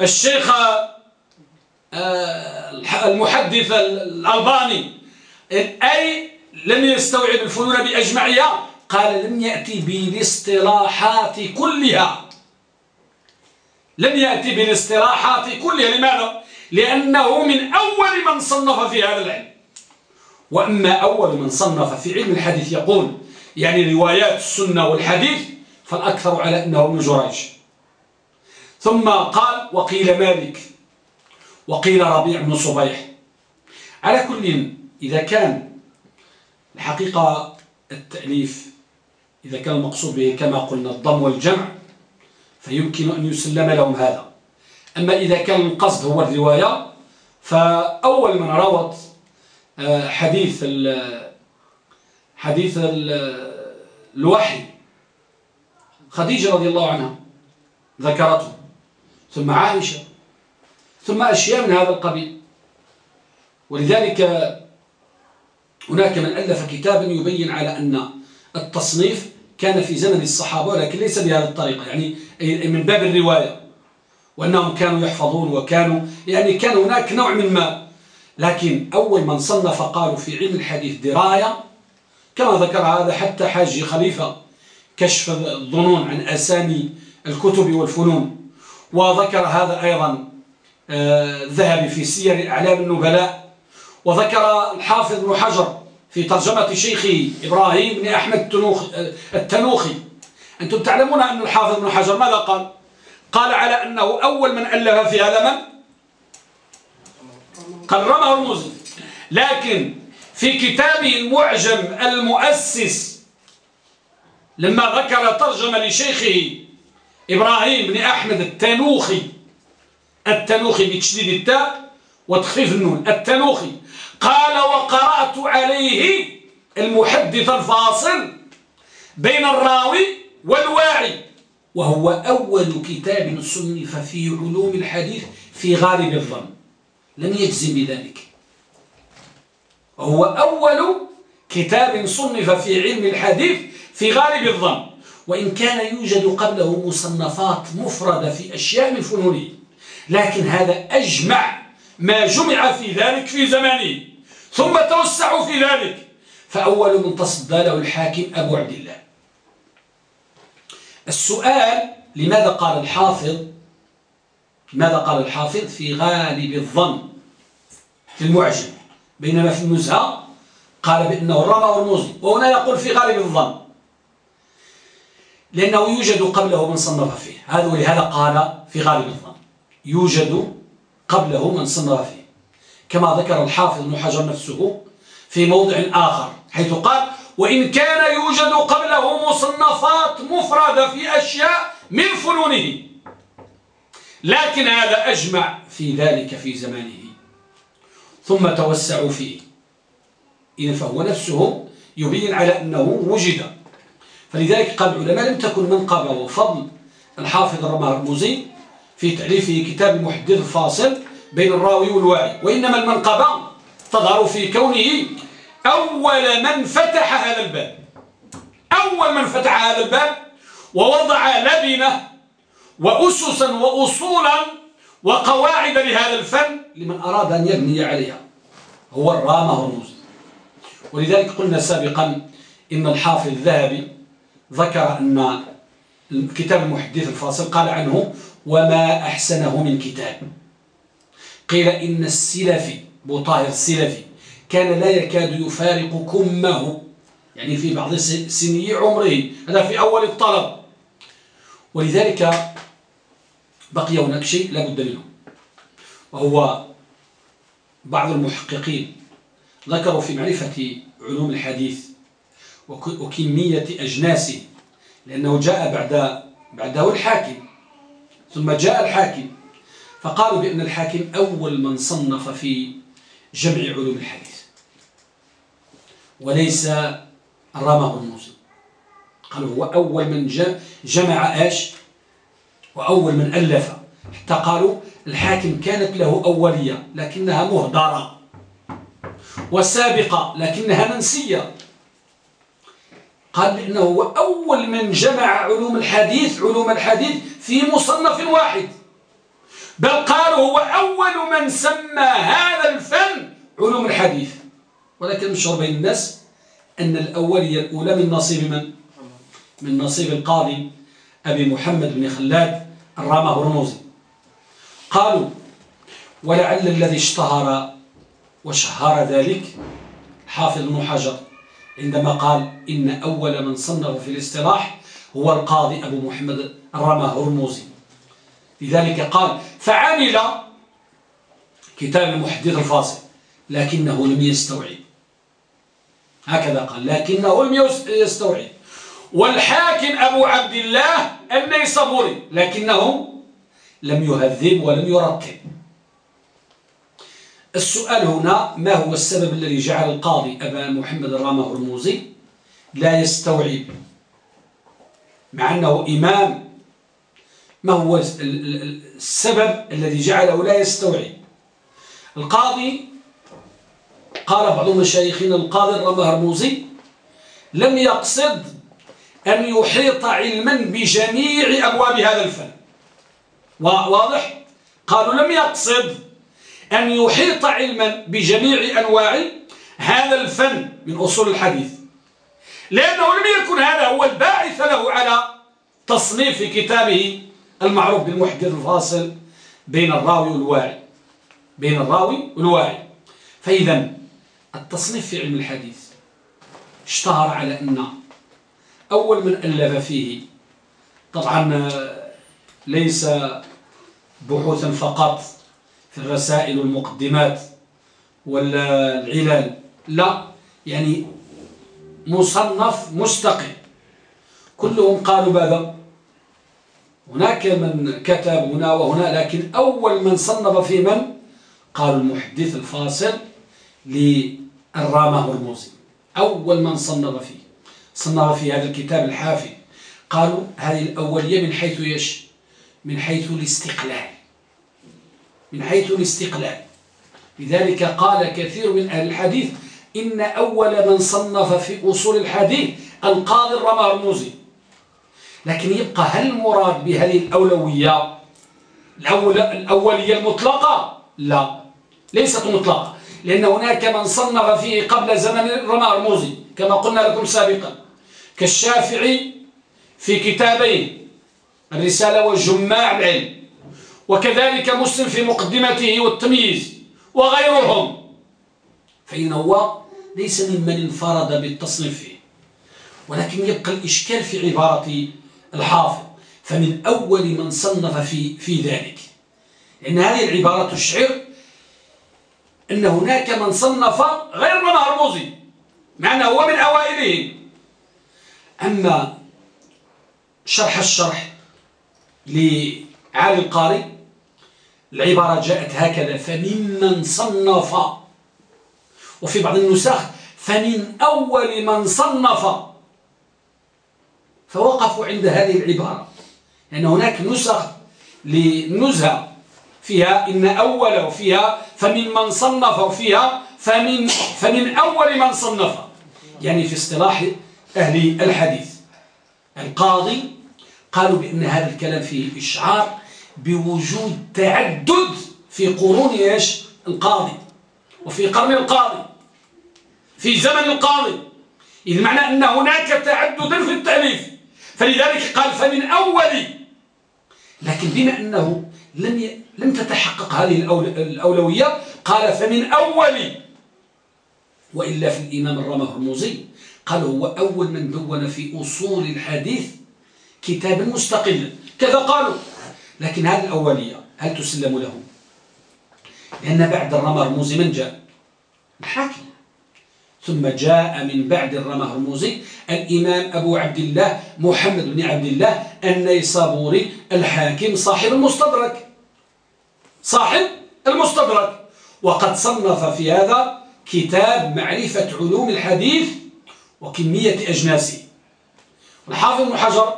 الشيخ آه، المحدث الألباني أي لم يستوعب الفنون بأجمعها قال لم يأتي بالاصطلاحات كلها. لم يأتي بالاصطلاحات كلها. لماذا؟ لأنه من أول من صنف في هذا العلم. وأما أول من صنف في علم الحديث يقول يعني روايات السنة والحديث فالأكثر على أنه ابن جريج. ثم قال وقيل مالك وقيل ربيع بن صبيح. على كل إذا كان الحقيقة التأليف إذا كان المقصود به كما قلنا الضم والجمع فيمكن أن يسلم لهم هذا. أما إذا كان القصد هو الرواية فأول من روت آه، حديث حديث الوحي. خديجة رضي الله عنها ذكرته. ثم عائشة. ثم أشياء من هذا القبيل. ولذلك هناك من ألف كتابا يبين على أن التصنيف كان في زمن الصحابة ولكن ليس بهذه الطريقة. يعني من باب الرواية. وأنهم كانوا يحفظون وكانوا يعني كان هناك نوع من ما. لكن أول من صنف قالوا في علم الحديث دراية كما ذكر هذا حتى حاج خليفة كشف الظنون عن أسامي الكتب والفنون. وذكر هذا أيضا الذهبي آه، في سير أعلام النبلاء. وذكر الحافظ بن حجر في ترجمة شيخي إبراهيم بن أحمد التنوخي. أنتم تعلمون أن الحافظ بن حجر ماذا قال؟ قال على أنه أول من ألف في هذا من؟ قرمه المزن لكن في كتابه المعجم المؤسس لما ذكر ترجمة لشيخه إبراهيم بن أحمد التنوخي التنوخي بتشديد التاء وتخفيف النون التنوخي قال وقرأت عليه المحدث الفاصل بين الراوي والواعي. وهو أول كتاب صنف في علوم الحديث في غالب الظن. لم يجزم بذلك. وهو أول كتاب صنف في علم الحديث في غالب الظن. وإن كان يوجد قبله مصنفات مفردة في أشياء من فنونه. لكن هذا أجمع ما جمع في ذلك في زمانه. ثم توسعوا في ذلك. فأول من تصدى له الحاكم أبو عبد الله. السؤال لماذا قال الحافظ؟ ماذا قال الحافظ في غالب الظن؟ في المعجم. بينما في النزهة قال بأنه الرمى والمزي وهنا يقول في غالب الظن. لأنه يوجد قبله من صنف فيه. هذا ولهذا قال في غالب الظن. يوجد قبله من صنف فيه. كما ذكر الحافظ ابن حجر نفسه في موضع آخر حيث قال وإن كان يوجد قبله مصنفات مفردة في أشياء من فنونه. لكن هذا أجمع في ذلك في زمانه. ثم توسعوا فيه. إذا فهو نفسه يبين على أنه وجد. فلذلك قال العلماء لم تكن منقبة وفضل الحافظ الرمهرموزي في تعريفه كتاب المحدث الفاصل بين الراوي والواعي. وإنما المنقبة تظهر في كونه أول من فتح هذا الباب. أول من فتح هذا الباب ووضع لبنة وأسسا وأصولا وقواعد لهذا الفن لمن أراد أن يبني عليها. هو الرامة هرمز ولذلك قلنا سابقا إن الحافظ الذهبي ذكر أن الكتاب المحدث الفاصل قال عنه وما أحسنه من كتاب قيل إن السلفي بطاهر السلفي كان لا يكاد يفارق كمه يعني في بعض سني عمره هذا في أول الطلب. ولذلك بقي هناك شيء لا بد منه. وهو بعض المحققين ذكروا في معرفة علوم الحديث وكمية أجناسه لأنه جاء بعد بعده الحاكم. ثم جاء الحاكم. فقالوا بأن الحاكم أول من صنف في جمع علوم الحديث. وليس الرامه الموسى قالوا هو أول من جمع إيش؟ وأول من ألف. حتى قالوا الحاكم كانت له أولية لكنها مهدرة. وسابقة لكنها منسية. قال إنه هو أول من جمع علوم الحديث علوم الحديث في مصنف واحد. بل قالوا هو أول من سمى هذا الفن علوم الحديث. ولكن مشهور بين الناس أن الأولية الأولى من نصيب من؟ من نصيب القاضي أبي محمد بن خلاد الرامة الرموزي قالوا ولعل الذي اشتهر وشهر ذلك حافظ بن حجر عندما قال إن أول من صنف في الاصطلاح هو القاضي أبو محمد الرماه هرموزي. لذلك قال فعمل كتاب المحدث الفاصل لكنه لم يستوعب. هكذا قال. لكنه لم يستوعب. والحاكم أبو عبد الله النيسابوري لكنه لم يهذب ولم يرتب السؤال هنا ما هو السبب الذي جعل القاضي أبا محمد الرامة الموزي لا يستوعب؟ مع أنه إمام ما هو السبب الذي جعله لا يستوعب؟ القاضي قال بعض مشايخنا القاضي الرامة الموزي لم يقصد أن يحيط علما بجميع أبواب هذا الفن. واضح؟ قالوا لم يقصد أن يحيط علما بجميع أنواع هذا الفن من أصول الحديث. لأنه لم يكن هذا هو الباعث له على تصنيف كتابه المعروف بالمحدث الفاصل بين الراوي والواعي. بين الراوي والواعي. فإذا التصنيف في علم الحديث اشتهر على أن أول من ألف فيه طبعا ليس بحوثا فقط في الرسائل والمقدمات والعلال لا يعني مصنف مستقل. كلهم قالوا ماذا؟ هناك من كتب هنا وهنا لكن أول من صنف في من؟ قال المحدث الفاصل للرامة هرموزي. أول من صنف فيه. صنف في هذا الكتاب الحافي. قالوا هذه الأولية من حيث يش من حيث الاستقلال. من حيث الاستقلال. لذلك قال كثير من أهل الحديث إن أول من صنف في أصول الحديث القاضي الرمارموزي لكن يبقى هل المراد بهذه الأولوية؟ الأولية المطلقة؟ لا. ليست مطلقة. لأن هناك من صنف فيه قبل زمن الرمارموزي كما قلنا لكم سابقا. كالشافعي في كتابين الرسالة وجماع العلم. وكذلك مسلم في مقدمته والتمييز وغيرهم. فإن هو ليس ممن انفرد بالتصنيف فيه ولكن يبقى الإشكال في عبارة الحافظ. فمن أول من صنف في, في ذلك. لأن هذه العبارة تشعر أن هناك من صنف غير من هرمزي مع أنه هو من أوائلهم أما شرح الشرح لعالي القارئ العبارة جاءت هكذا فممن صنف. وفي بعض النسخ فمن أول من صنف. فوقفوا عند هذه العبارة لأن يعني هناك نسخ للنزهة فيها إن أول وفيها فمن من صنف وفيها فمن, فمن أول من صنف. يعني في اصطلاح أهل الحديث. القاضي قالوا بأن هذا الكلام فيه إشعار بوجود تعدد في قرون إيش؟ القاضي. وفي قرن القاضي. في زمن القاضي. إذ معنى أن هناك تعددا في التأليف. فلذلك قال فمن أول. لكن بما أنه لم. لم تتحقق هذه الأولوية. قال فمن أول وإلا في الإمام الرمهرموزي قال هو أول من دون في أصول الحديث كتابا مستقلا كذا قالوا. لكن هذه الأولية هل تسلم لهم؟ لأن بعد الرمهرموزي من جاء؟ الحاكم. ثم جاء من بعد الرمهرموزي الإمام أبو عبد الله محمد بن عبد الله النيسابوري الحاكم صاحب المستدرك. صاحب المستدرك. وقد صنف في هذا كتاب معرفة علوم الحديث وكمية أجناسه. الحافظ بن حجر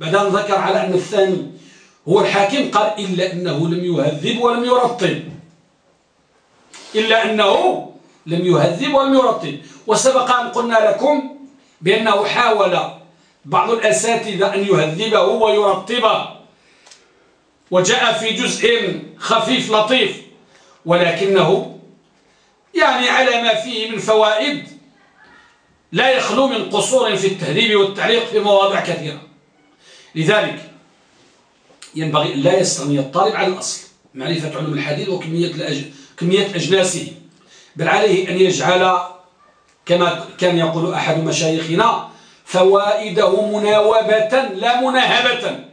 بعد أن ذكر على أن الثاني هو الحاكم قال إلا أنه لم يهذب ولم يرطب. إلا أنه لم يهذب ولم يرطب. وسبق أن قلنا لكم بأنه حاول بعض الأساتذة أن يهذبه ويرطبه. وجاء في جزء خفيف لطيف ولكنه يعني على ما فيه من فوائد لا يخلو من قصور في التهذيب والتعليق في مواضع كثيرة. لذلك ينبغي أن لا يستغني الطالب على الأصل معرفة علوم الحديث وكمية الأج... كمية أجناسه بل عليه أن يجعل كما كان يقول أحد مشايخنا فوائده مناوبة لا مناهبة.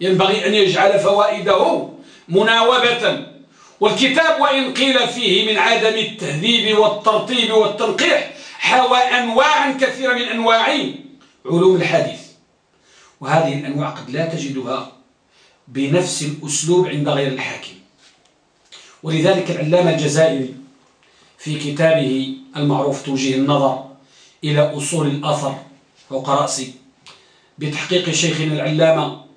ينبغي أن يجعل فوائده مناوبة. والكتاب وإن قيل فيه من عدم التهذيب والترطيب والتنقيح حوى أنواعا كثيرة من أنواع علوم الحديث. وهذه الأنواع قد لا تجدها بنفس الأسلوب عند غير الحاكم. ولذلك العلامة الجزائري في كتابه المعروف توجيه النظر إلى أصول الأثر فوق رأسي بتحقيق شيخنا العلامة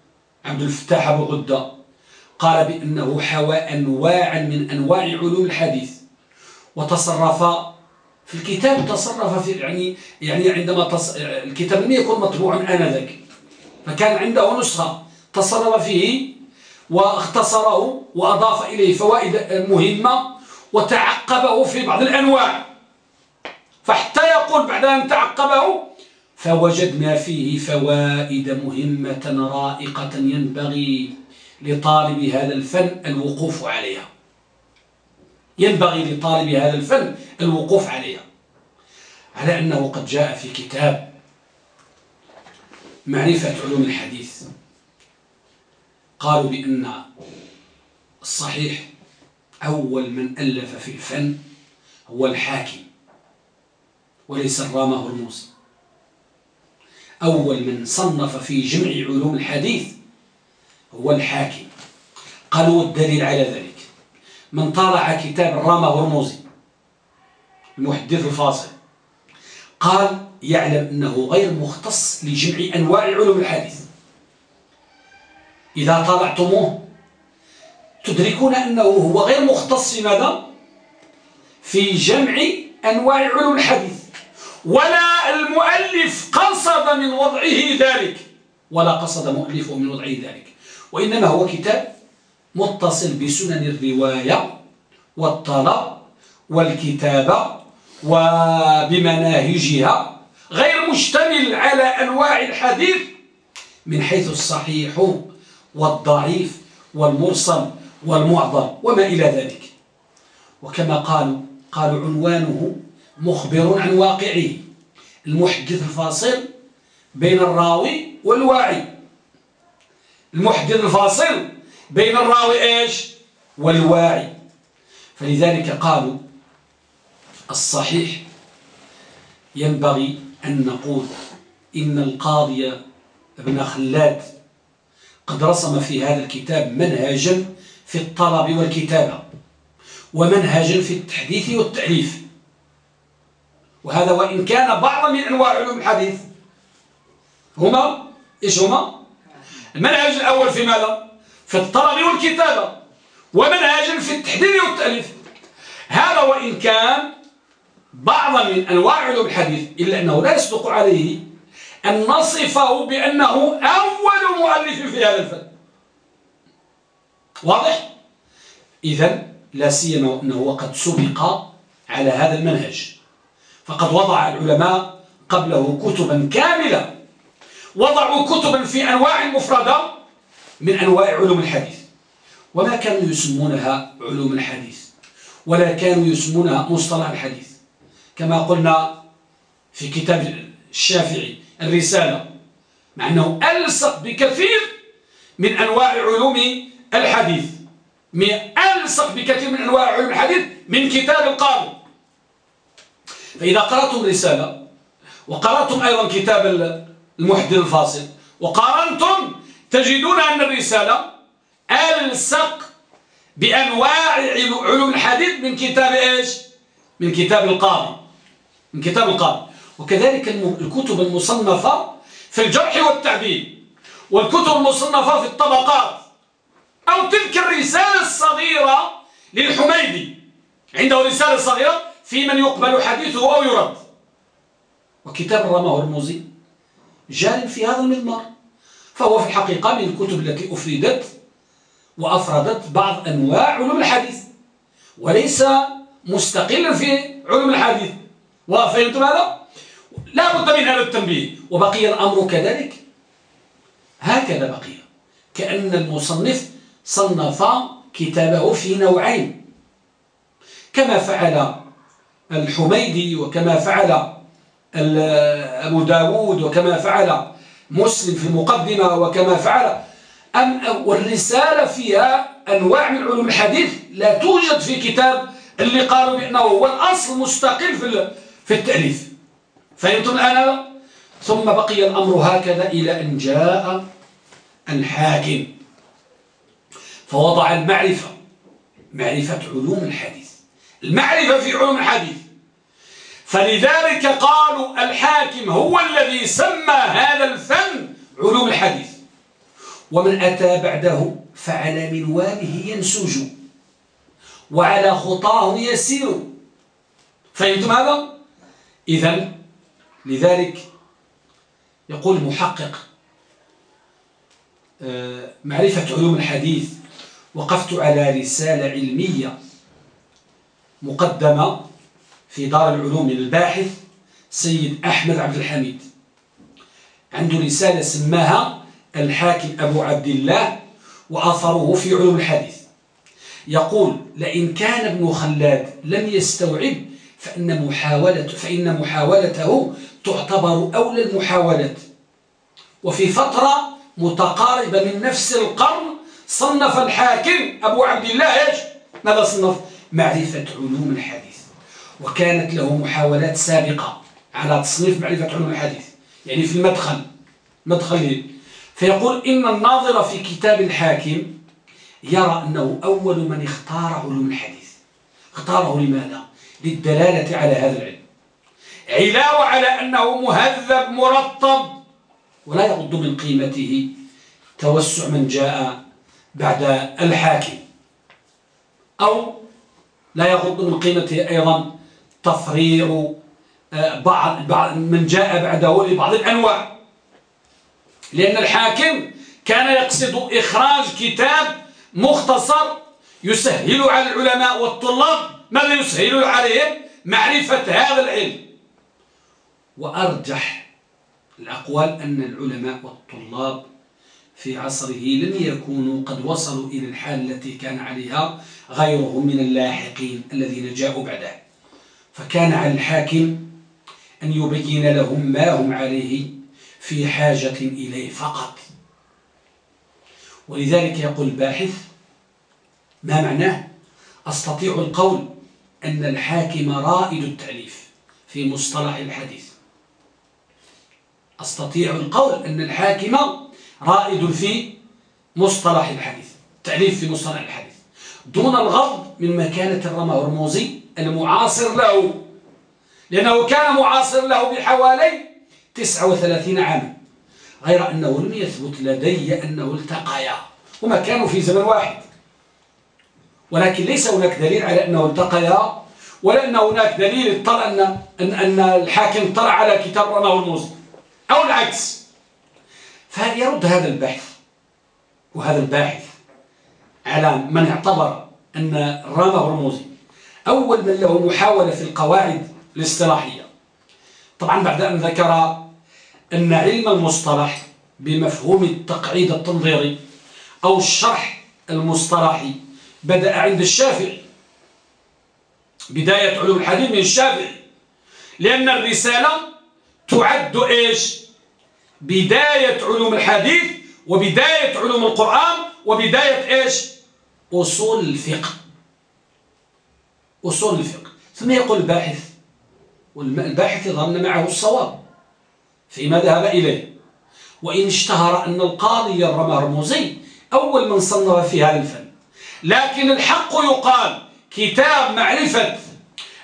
عبد الفتاح أبو غدة قال بأنه حوى أنواعا من أنواع علوم الحديث وتصرف في الكتاب تصرف في يعني يعني عندما تص... الكتاب لم يكن مطبوعا آنذاك فكان عنده نسخة تصرف فيه واختصره وأضاف إليه فوائد مهمة وتعقبه في بعض الأنواع. فحتى يقول بعد أن تعقبه فوجدنا فيه فوائد مهمة رائقة ينبغي لطالب هذا الفن الوقوف عليها. ينبغي لطالب هذا الفن الوقوف عليها. على أنه قد جاء في كتاب معرفة علوم الحديث. قالوا بأن الصحيح أول من ألف في الفن هو الحاكم وليس الرامة هرموز. أول من صنف في جمع علوم الحديث هو الحاكم. قالوا الدليل على ذلك. من طالع كتاب الرامة هرموزي المحدث الفاصل قال يعلم أنه غير مختص لجمع أنواع علوم الحديث. إذا طالعتموه تدركون أنه هو غير مختص في؟ في جمع أنواع علوم الحديث. ولا المؤلف قصد من وضعه ذلك. ولا قصد مؤلفه من وضعه ذلك. وإنما هو كتاب متصل بسنن الرواية والطلب والكتابة وبمناهجها غير مشتمل على أنواع الحديث من حيث الصحيح والضعيف والمرسل والمعظم وما إلى ذلك. وكما قالوا قالوا عنوانه مخبر عن واقعه المحدث الفاصل بين الراوي والواعي. المحدث الفاصل بين الراوي إيش؟ والواعي. فلذلك قالوا الصحيح ينبغي أن نقول إن القاضي ابن خلاد قد رسم في هذا الكتاب منهجا في الطلب والكتابة ومنهجا في التحديث والتأليف. وهذا وإن كان بعض من أنواع علوم الحديث هما إيش هما؟ المنهج الأول في ماذا؟ في الطلب والكتابة ومنهج في التحديث والتأليف. هذا وإن كان بعض من أنواع علوم الحديث إلا أنه لا يصدق عليه أن نصفه بأنه أول مؤلف في هذا الفن. واضح؟ إذا لا سيما أنه قد سبق على هذا المنهج. فقد وضع العلماء قبله كتبا كاملة. وضعوا كتبا في أنواع مفردة من أنواع علوم الحديث. وما كانوا يسمونها علوم الحديث ولا كانوا يسمونها مصطلح الحديث. كما قلنا في كتاب الشافعي الرسالة مع أنه ألصق بكثير من أنواع علوم الحديث. ألصق بكثير من أنواع علوم الحديث من كتاب القاضي. فإذا قرأتم رسالة وقرأتم أيضا كتاب المحدث الفاصل وقارنتم تجدون أن الرسالة ألصق بأنواع علوم الحديث من كتاب إيش؟ من كتاب القاضي. من كتاب القاضي. وكذلك الكتب المصنفة في الجرح والتعديل والكتب المصنفة في الطبقات أو تلك الرسالة الصغيرة للحميدي. عنده رسالة صغيرة؟ في من يقبل حديثه أو يرد. وكتاب الرمى هرمزي جار في هذا المضمار. فهو في الحقيقة من الكتب التي أفردت وأفردت بعض أنواع علوم الحديث وليس مستقلا في علوم الحديث. وفهمتم هذا؟ لا بد من هذا التنبيه. وبقي الأمر كذلك. هكذا بقي. كأن المصنف صنف كتابه في نوعين. كما فعل الحميدي وكما فعل أبو داود وكما فعل مسلم في المقدمة وكما فعل. أم والرسالة فيها أنواع من علوم الحديث لا توجد في كتاب اللي قالوا بأنه هو الأصل مستقل في في التأليف. فهمتم الآن ثم بقي الأمر هكذا إلى أن جاء الحاكم. فوضع المعرفة معرفة علوم الحديث. المعرفة في علوم الحديث. فلذلك قالوا الحاكم هو الذي سمى هذا الفن علوم الحديث ومن أتى بعده فعلى منواله ينسج وعلى خطاه يسير فهمتم هذا؟ إذا لذلك يقول محقق آه، معرفة علوم الحديث وقفت على رسالة علمية مقدمة في دار العلوم للباحث سيد أحمد عبد الحميد. عنده رسالة سماها الحاكم أبو عبد الله وأثره في علوم الحديث. يقول لئن كان ابن خلاد لم يستوعب فإن, محاولة فإن محاولته تعتبر أولى المحاولات. وفي فترة متقاربة من نفس القرن صنف الحاكم أبو عبد الله إيش؟ ماذا صنف؟ معرفة علوم الحديث. وكانت له محاولات سابقة على تصنيف معرفة علوم الحديث يعني في المدخل مدخله فيقول إن الناظر في كتاب الحاكم يرى أنه أول من اختار علوم الحديث. اختاره لماذا؟ للدلالة على هذا العلم. علاوة على أنه مهذب مرطب ولا يغض من قيمته توسع من جاء بعد الحاكم. أو لا يغض من قيمته أيضا تفريع آه، بعض من جاء بعده لبعض الأنواع. لأن الحاكم كان يقصد إخراج كتاب مختصر يسهل على العلماء والطلاب ماذا يسهل عليهم؟ معرفة هذا العلم. وأرجح الأقوال أن العلماء والطلاب في عصره لم يكونوا قد وصلوا إلى الحال التي كان عليها غيرهم من اللاحقين الذين جاءوا بعده. فكان على الحاكم أن يبين لهم ما هم عليه في حاجة إليه فقط. ولذلك يقول الباحث ما معناه؟ أستطيع القول أن الحاكم رائد التأليف في مصطلح الحديث. أستطيع القول أن الحاكم رائد في مصطلح الحديث تأليف في مصطلح الحديث. دون الغض من مكانة الرمى هرموزي المعاصر له. لأنه كان معاصر له بحوالي 39 عاما غير أنه لم يثبت لدي أنه التقيا وما كانوا في زمن واحد. ولكن ليس هناك دليل على أنه التقيا ولا أن هناك دليل اطلع أن, أن, أن الحاكم اطلع على كتاب رماه الموزي أو العكس. فيرد هذا البحث وهذا الباحث على من اعتبر أن رامه الرموزي أول من له محاولة في القواعد الاصطلاحية. طبعا بعد أن ذكر أن علم المصطلح بمفهوم التقعيد التنظيري أو الشرح المصطلحي بدأ عند الشافعي بداية علوم الحديث من الشافعي لأن الرسالة تعد إيش؟ بداية علوم الحديث وبداية علوم القرآن وبداية إيش؟ أصول الفقه. أصول الفقه. ثم يقول الباحث والباحث يظن معه الصواب فيما ذهب إليه. وإن اشتهر أن القاضي الرمرموزي أول من صنف في هذا الفن. لكن الحق يقال كتاب معرفة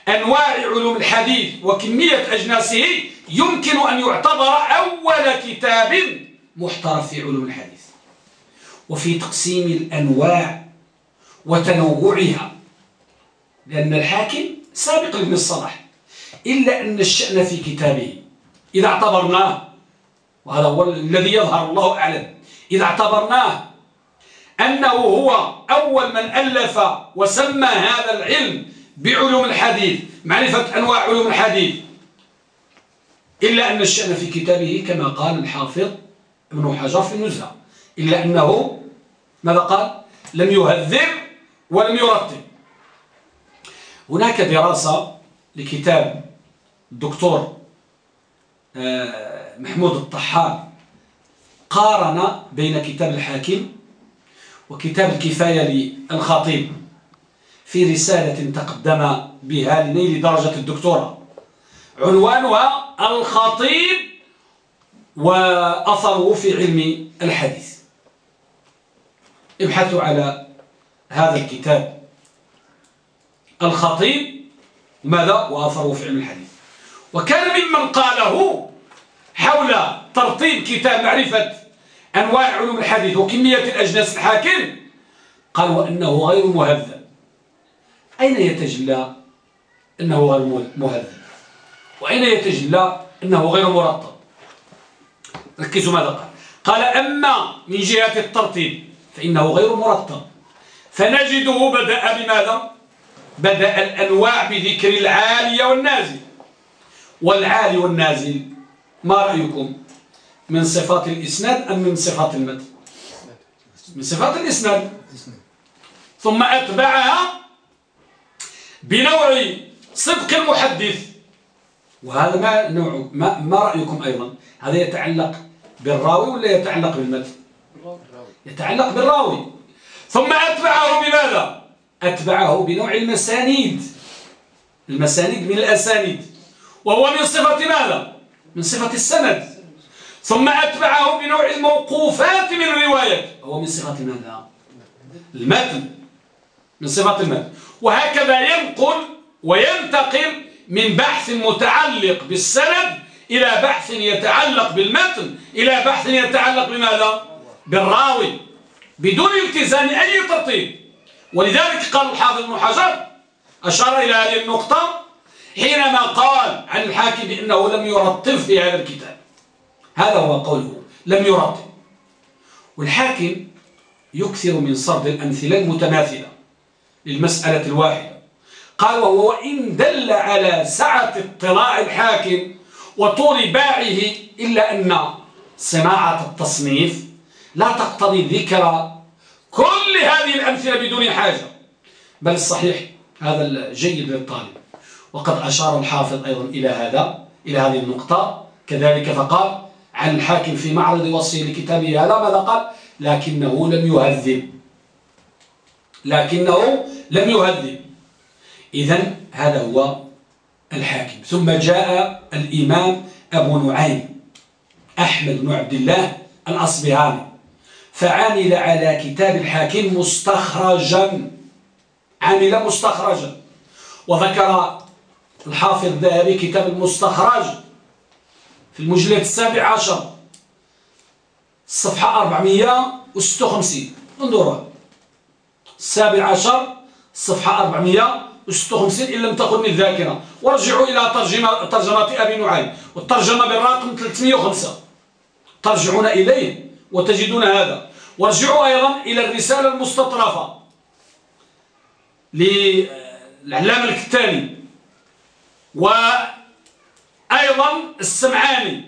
أنواع علوم الحديث وكمية أجناسه يمكن أن يعتبر أول كتاب محترف في علوم الحديث. وفي تقسيم الأنواع وتنوعها لأن الحاكم سابق لابن الصلاح إلا أن الشأن في كتابه. إذا اعتبرناه وهذا هو الذي يظهر الله أعلم. إذا اعتبرناه أنه هو أول من ألف وسمى هذا العلم بعلوم الحديث معرفة أنواع علوم الحديث. إلا أن الشأن في كتابه كما قال الحافظ ابن حجر في النزهة. إلا أنه ماذا قال؟ لم يهذب ولم يرتب. هناك دراسة لكتاب الدكتور آه، محمود الطحان قارن بين كتاب الحاكم وكتاب الكفاية للخطيب في رسالة تقدم بها لنيل درجة الدكتوراه عنوانها الخطيب وأثره في علم الحديث. ابحثوا على هذا الكتاب. الخطيب ماذا؟ وأثره في علم الحديث. وكان ممن قاله حول ترتيب كتاب معرفة أنواع علوم الحديث وكمية الأجناس الحاكم قال وأنه غير مهذب. أين يتجلى أنه غير مهذب؟ وأين يتجلى أنه غير مرتب ركزوا ماذا قال. قال أما من جهة الترتيب فإنه غير مرتب فنجده بدأ بماذا؟ بدأ الأنواع بذكر العالي والنازل. والعالي والنازل ما رأيكم؟ من صفات الإسناد أم من صفات المد من صفات الإسناد. ثم أتبعها بنوع صدق المحدث. وهذا ما نوع ما, ما رأيكم أيضا؟ هذا يتعلق بالراوي ولا يتعلق بالمتن؟ يتعلق بالراوي. ثم أتبعه بماذا؟ أتبعه بنوع المسانيد. المسانيد من الأسانيد. وهو من صفة ماذا؟ من صفة السند. ثم أتبعه بنوع الموقوفات من الرواية. هو من صفة ماذا؟ المتن. من صفة المتن. وهكذا ينقل وينتقل من بحث متعلق بالسند إلى بحث يتعلق بالمتن إلى بحث يتعلق بماذا؟ بالراوي. بدون التزام أي ترتيب. ولذلك قال الحافظ ابن حجر أشار إلى هذه النقطة حينما قال عن الحاكم بأنه لم يرتب في هذا الكتاب. هذا هو قوله لم يرتب والحاكم يكثر من سرد الأمثلة المتماثلة للمسألة الواحدة. قال وهو إن دل على سعة اطلاع الحاكم وطول باعه إلا أن صناعة التصنيف لا تقتضي ذكر كل هذه الأمثلة بدون حاجة. بل الصحيح هذا الجيد للطالب وقد أشار الحافظ أيضا إلى هذا إلى هذه النقطة. كذلك فقال عن الحاكم في معرض وصيه لكتابه هذا ماذا قال؟ لكنه لم يهذب. لكنه لم يهذب. إذا هذا هو الحاكم. ثم جاء الإمام أبو نعيم أحمد بن عبد الله الأصبهاني. فعمل على كتاب الحاكم مستخرجا. عمل مستخرجا. وذكر الحافظ الذهبي كتاب المستخرج في المجلد السابع عشر الصفحة 456 انظروا. السابع عشر الصفحة 456 إن لم من الذاكرة وارجعوا إلى ترجمة, ترجمة أبي نعيم. والترجمة بالرقم 305 ترجعون إليه وتجدون هذا. وارجعوا أيضا إلى الرسالة المستطرفة للعلامة الكتاني. وأيضا السمعاني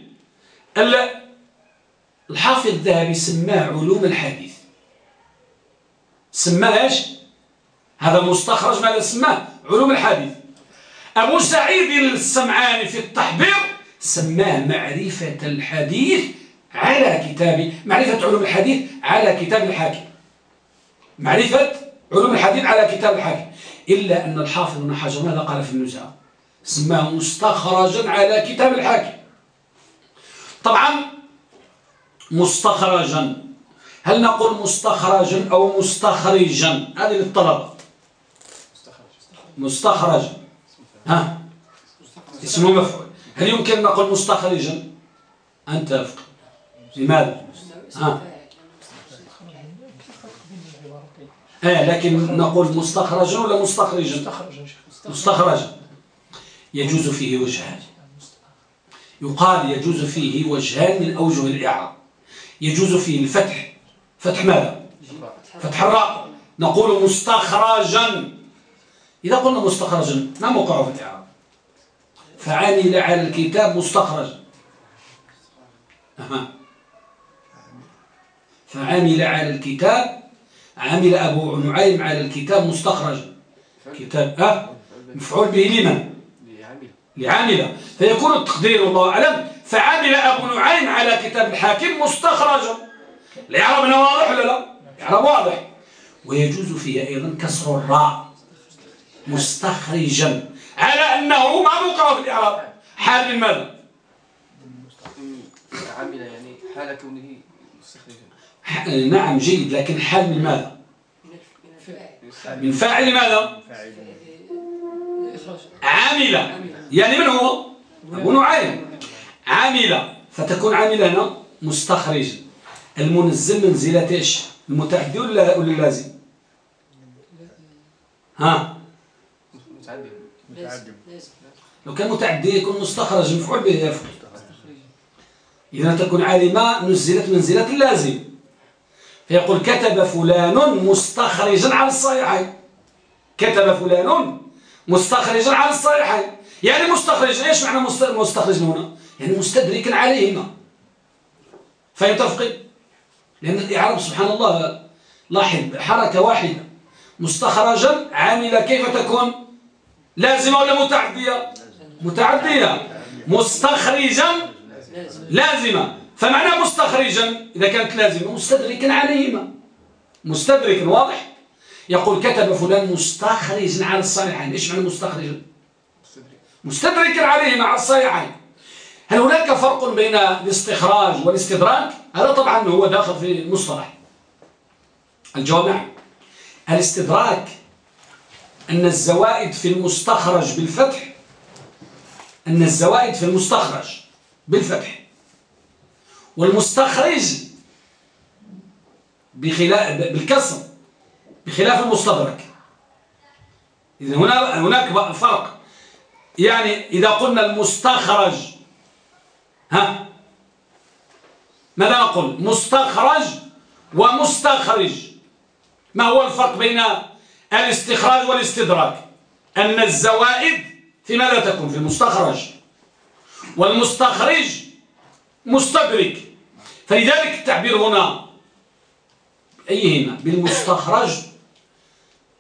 الحافظ الذهبي سماه علوم الحديث. سماه إيش؟ هذا مستخرج ماذا سماه علوم الحديث. أبو سعيد السمعاني في التحبير سماه معرفة الحديث على كتاب معرفة علوم الحديث على كتاب الحاكم. معرفة علوم الحديث على كتاب الحاكم. إلا أن الحافظ بن حجر ماذا قال في النزهة؟ سماه مستخرجا على كتاب الحاكم. طبعا مستخرجا هل نقول مستخرجا أو مستخرجا هذه للطلبة. مستخرجا ها؟ اسمه مفعول. هل يمكن نقول مستخرجا أنت لماذا؟ ها؟ آه لكن نقول مستخرجا ولا مستخرجا مستخرجا يجوز فيه وجهان. يقال يجوز فيه وجهان من أوجه الإعراب. يجوز فيه الفتح. فتح ماذا؟ فتح الراء. نقول مستخرجا. إذا قلنا مستخرجا ما موقعه في الإعراب؟ فعمل على الكتاب مستخرج. أه. فعمل على الكتاب عمل أبو نعيم على الكتاب مستخرجا كتاب أه مفعول به لمن؟ لعامل. فيكون التقدير والله أعلم. فعمل أبو نعيم على كتاب الحاكم مستخرجا الإعراب هنا واضح ولا لا؟ الإعراب واضح. ويجوز فيه أيضا كسر الراء مستخرجا. على أنه ما موقع في الإعراب. حال من ماذا؟ عمل يعني حال كونه مستخرجا نعم جيد لكن حال من ماذا؟ من فاعل ماذا عامل يعني من هو؟ أبو نعيم عامل فتكون عامل هنا مستخرج المنزل منزلة إيش؟ المتعدي ولا ولا اللازم ها؟ متعدي لو كان متعدي يكون مستخرج مفعول به يفعل. إذا تكون عالمة نزلت منزلة اللازم فيقول كتب فلان مستخرجا على الصحيحين كتب فلان مستخرجا على الصحيحين يعني مستخرج إيش معنى مستخرج هنا؟ يعني مستدركا عليهما. فهمت رفقي لأن الإعراب سبحان الله لاحظ حركة واحدة. مستخرجا عاملة كيف تكون؟ لازمة ولا متعدية؟ متعدية. مستخرجا لازمة. فمعنى مستخرجا إذا كانت لازمة مستدركا عليهما. مستدرك واضح؟ يقول كتب فلان مستخرج على الصحيحين. إيش معنى مستخرج؟ مستدرك عليه مع الصحيحين. هل هناك فرق بين الاستخراج والاستدراك؟ هذا طبعا هو داخل في المصطلح. الجواب نعم الاستدراك أن الزوائد في المستخرج بالفتح أن الزوائد في المستخرج بالفتح. والمستخرج بخلاف بالكسر بخلاف المستدرك. إذا هنا هناك فرق. يعني إذا قلنا المستخرج ها؟ ماذا نقول؟ مستخرج ومستخرج. ما هو الفرق بين الاستخراج والاستدراك؟ أن الزوائد في ماذا تكون؟ في المستخرج. والمستخرج مستدرك. فلذلك التعبير هنا أيهما بالمستخرج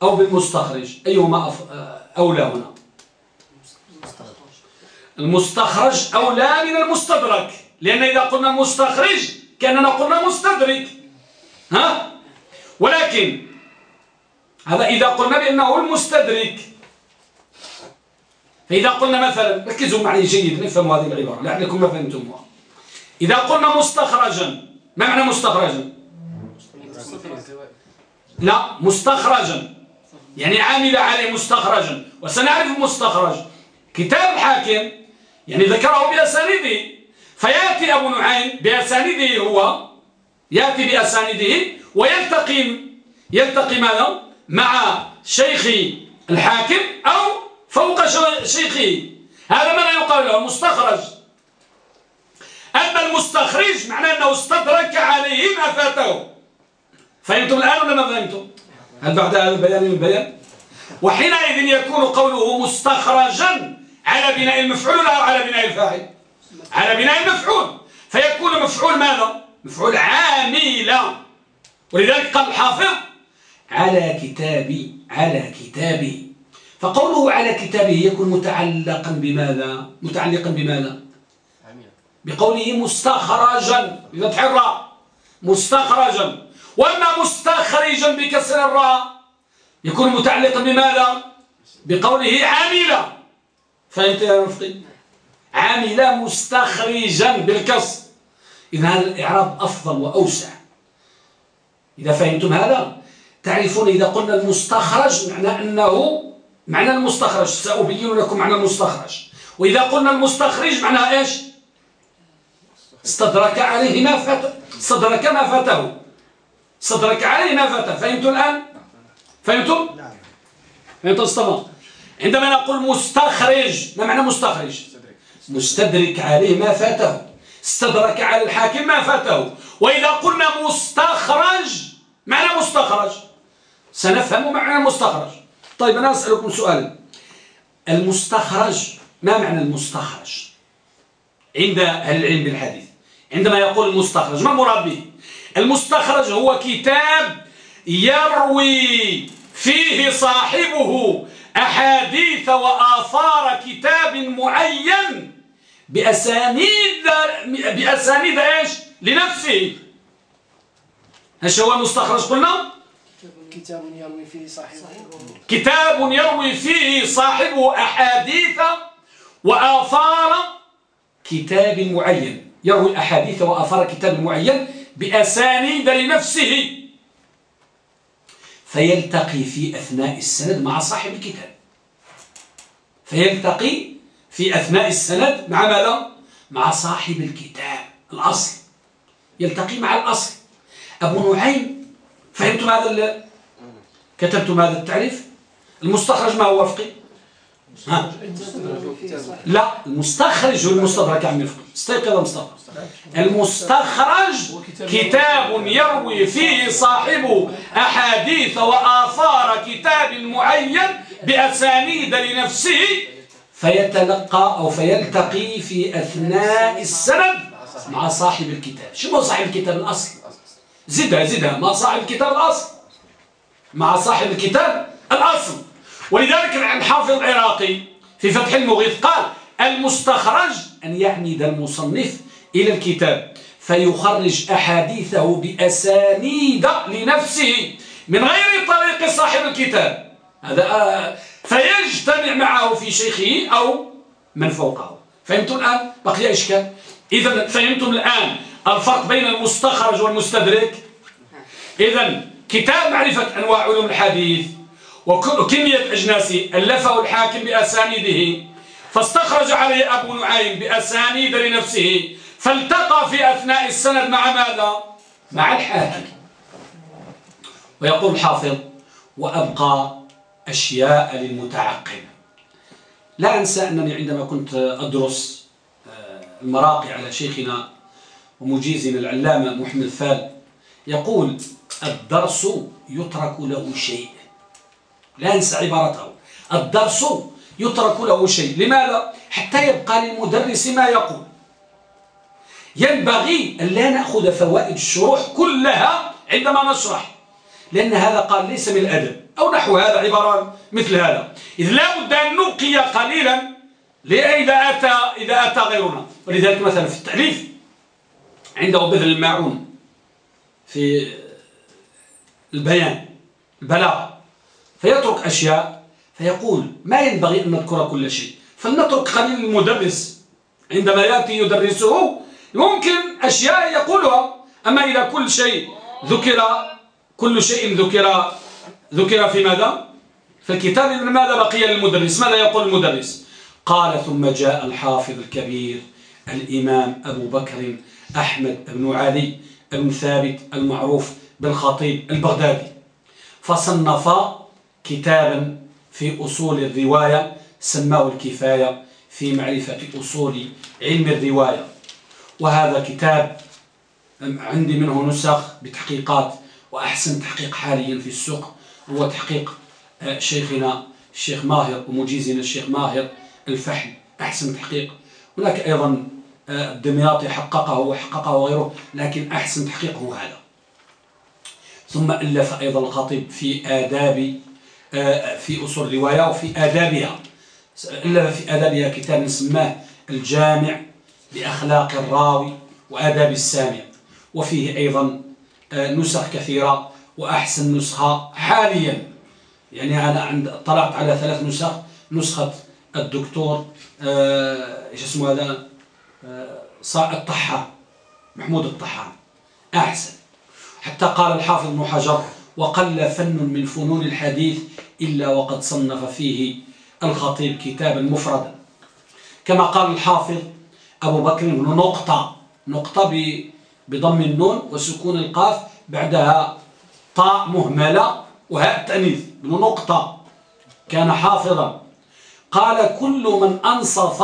أو بالمستخرج؟ أيهما أولى هنا؟ المستخرج أولى من المستدرك لأن إذا قلنا المستخرج كأننا قلنا مستدرك ها؟ ولكن هذا إذا قلنا بأنه المستدرك فإذا قلنا مثلا ركزوا معي جيدا نفهموا هذه العبارة لعلكم ما فهمتموها. إذا قلنا مستخرجا ما معنى مستخرجا؟ لا مستخرجا. يعني عامل عليه مستخرجا. وسنعرف مستخرج. كتاب الحاكم يعني ذكره بأسانيده. فيأتي أبو نعيم بأسانيده هو يأتي بأسانيده ويلتقي يلتقي ماذا؟ مع شيخ الحاكم أو فوق شيخه. هذا ما يقال له مستخرج. أما المستخرج معناه أنه استدرك عليه ما فاته فهمتم الآن ولا ما فهمتم؟ هل بعد هذا البيان من بيان وحينئذ يكون قوله مستخرجا على بناء المفعول لا على بناء الفاعل؟ على بناء المفعول. فيكون مفعول ماذا؟ مفعول عاملا. ولذلك قال الحافظ على كتابي على كتابي. فقوله على كتابه يكون متعلقا بماذا؟ متعلقا بماذا؟ بقوله مستخرجا بفتح الراء. مستخرجا. وأما مستخرجا بكسر الراء يكون متعلقا بماذا؟ بقوله عاملا فهمت يا رفقي؟ عامل مستخرجا بالكسر. إذا هذا الإعراب أفضل وأوسع. إذا فهمتم هذا تعرفون إذا قلنا المستخرج معنى أنه معنى المستخرج. سأبين لكم معنى المستخرج. وإذا قلنا المستخرج معنى إيش؟ استدرك عليه ما فات استدرك ما فاته. استدرك عليه ما فاته. فهمتم الآن؟ فهمتم نعم فهمتم استمر عندما نقول مستخرج ما معنى مستخرج؟ مستدرك عليه ما فاته. استدرك على الحاكم ما فاته. وإذا قلنا مستخرج معنى مستخرج؟ سنفهم معنى المستخرج طيب أنا أسألكم سؤال. المستخرج ما معنى المستخرج؟ عند العلم بالحديث. عندما يقول المستخرج ما المراد به المستخرج هو كتاب يروي فيه صاحبه أحاديث وآثار كتاب معين بأسانيد بأسانيد إيش؟ لنفسه. إيش هو المستخرج قلنا؟ كتاب يروي فيه صاحبه. كتاب يروي فيه صاحبه أحاديث وآثار كتاب معين. يروي أحاديث وآثار كتاب معين بأسانيد لنفسه. فيلتقي في أثناء السند مع صاحب الكتاب. فيلتقي في أثناء السند مع ماذا؟ مع صاحب الكتاب الأصل. يلتقي مع الأصل. أبو نعيم فهمتم هذا كتبتم هذا التعريف؟ المستخرج ما هو وفقي ها؟ لا المستخرج هو المستدرك عم يفهم استيقظ مستخرج المستخرج كتاب يروي فيه صاحبه أحاديث وآثار كتاب معين بأسانيد لنفسه فيتلقى أو فيلتقي في أثناء السند مع صاحب الكتاب. شو صاحب الكتاب الأصل؟ زدها زدها. ما صاحب الكتاب الأصل. مع صاحب الكتاب الأصل. ولذلك الحافظ العراقي في فتح المغيث قال المستخرج أن يعمد المصنف إلى الكتاب فيخرج أحاديثه بأسانيد لنفسه من غير طريق صاحب الكتاب. هذا آه، فيجتمع معه في شيخه أو من فوقه. فهمتم الآن؟ بقي إشكال. إذا فهمتم الآن الفرق بين المستخرج والمستدرك؟ إذا كتاب معرفة أنواع علوم الحديث وكمية أجناسه ألفه الحاكم بأسانيده. فاستخرج عليه أبو نعيم بأسانيد لنفسه. فالتقى في أثناء السند مع ماذا؟ مع الحاكم. ويقول الحافظ وأبقى أشياء للمتعقل. لا أنسى أنني عندما كنت أدرس آه، المراقي على شيخنا ومجيزنا العلامة محمد فال يقول الدرس يترك له شيء. لا أنسى عبارته. الدرس يترك له شيء. لماذا؟ حتى يبقى للمدرس ما يقول. ينبغي أن لا نأخذ فوائد الشروح كلها عندما نشرح. لأن هذا قال ليس من الأدب. أو نحو هذا عبارة مثل هذا. إذ لا بد أن نبقي قليلا إذا أتى, إذا أتى غيرنا. ولذلك مثلا في التأليف عنده بذل الماعون في البيان البلاغة. فيترك أشياء فيقول ما ينبغي أن نذكر كل شيء. فلنترك قليل المدرس. عندما يأتي يدرسه يمكن أشياء يقولها. أما إذا كل شيء ذكر كل شيء ذكر ذكر في ماذا؟ في الكتاب. ماذا بقي للمدرس؟ ماذا يقول المدرس؟ قال ثم جاء الحافظ الكبير الإمام أبو بكر أحمد بن علي بن ثابت المعروف بالخطيب البغدادي. فصنف كتابا في أصول الرواية سماه الكفاية في معرفة أصول علم الرواية. وهذا كتاب عندي منه نسخ بتحقيقات وأحسن تحقيق حاليا في السوق هو تحقيق شيخنا الشيخ ماهر ومجيزنا الشيخ ماهر الفحل أحسن تحقيق. هناك أيضا الدمياطي حققه وحققه وغيره لكن أحسن تحقيق هو هذا. ثم ألف أيضا الخطيب في آداب في أصول الرواية وفي آدابها. ألف في آدابها كتاب سماه الجامع لأخلاق الراوي وآداب السامع. وفيه أيضا آه، نسخ كثيرة وأحسن نسخة حاليا. يعني أنا عند طلعت على ثلاث نسخ. نسخة الدكتور آه، إيش اسمه هذا؟ آه، الطحان محمود الطحان. أحسن. حتى قال الحافظ ابن حجر وقل فن من فنون الحديث إلا وقد صنف فيه الخطيب كتابا مفردا كما قال الحافظ أبو بكر بن نقطة نقطة بضم النون وسكون القاف بعدها طاء مهملة وهاء التأنيث بن نقطة كان حافظا. قال كل من أنصف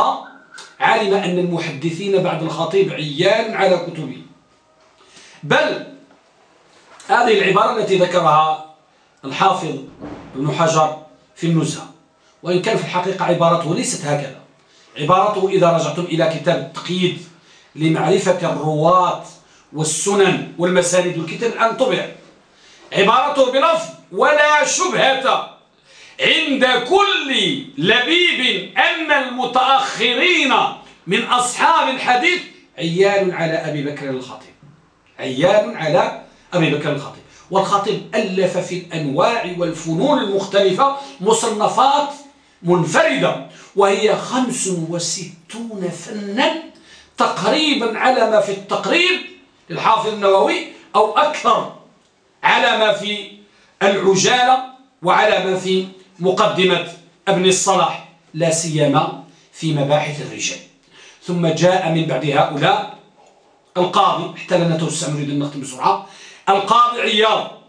علم أن المحدثين بعد الخطيب عيان على كتبه. بل هذه العبارة التي ذكرها الحافظ ابن حجر في النزهة. وإن كان في الحقيقة عبارته ليست هكذا. عبارته إذا رجعتم إلى كتاب التقييد لمعرفة الرواة والسنن والمساند والكتاب الآن طبع. عبارته بلفظ ولا شبهة عند كل لبيب أن المتأخرين من أصحاب الحديث عيال على أبي بكر الخطيب. عيال على أبي بكر الخطيب. والخطيب ألف في الأنواع والفنون المختلفة مصنفات منفردة وهي خمس وستون فنا تقريبا على ما في التقريب للحافظ النووي أو أكثر على ما في العجالة وعلى ما في مقدمة ابن الصلاح لا سيما في مباحث الرجال. ثم جاء من بعد هؤلاء القاضي حتى لا نتوسع نريد أن نختم بسرعة. القاضي عياض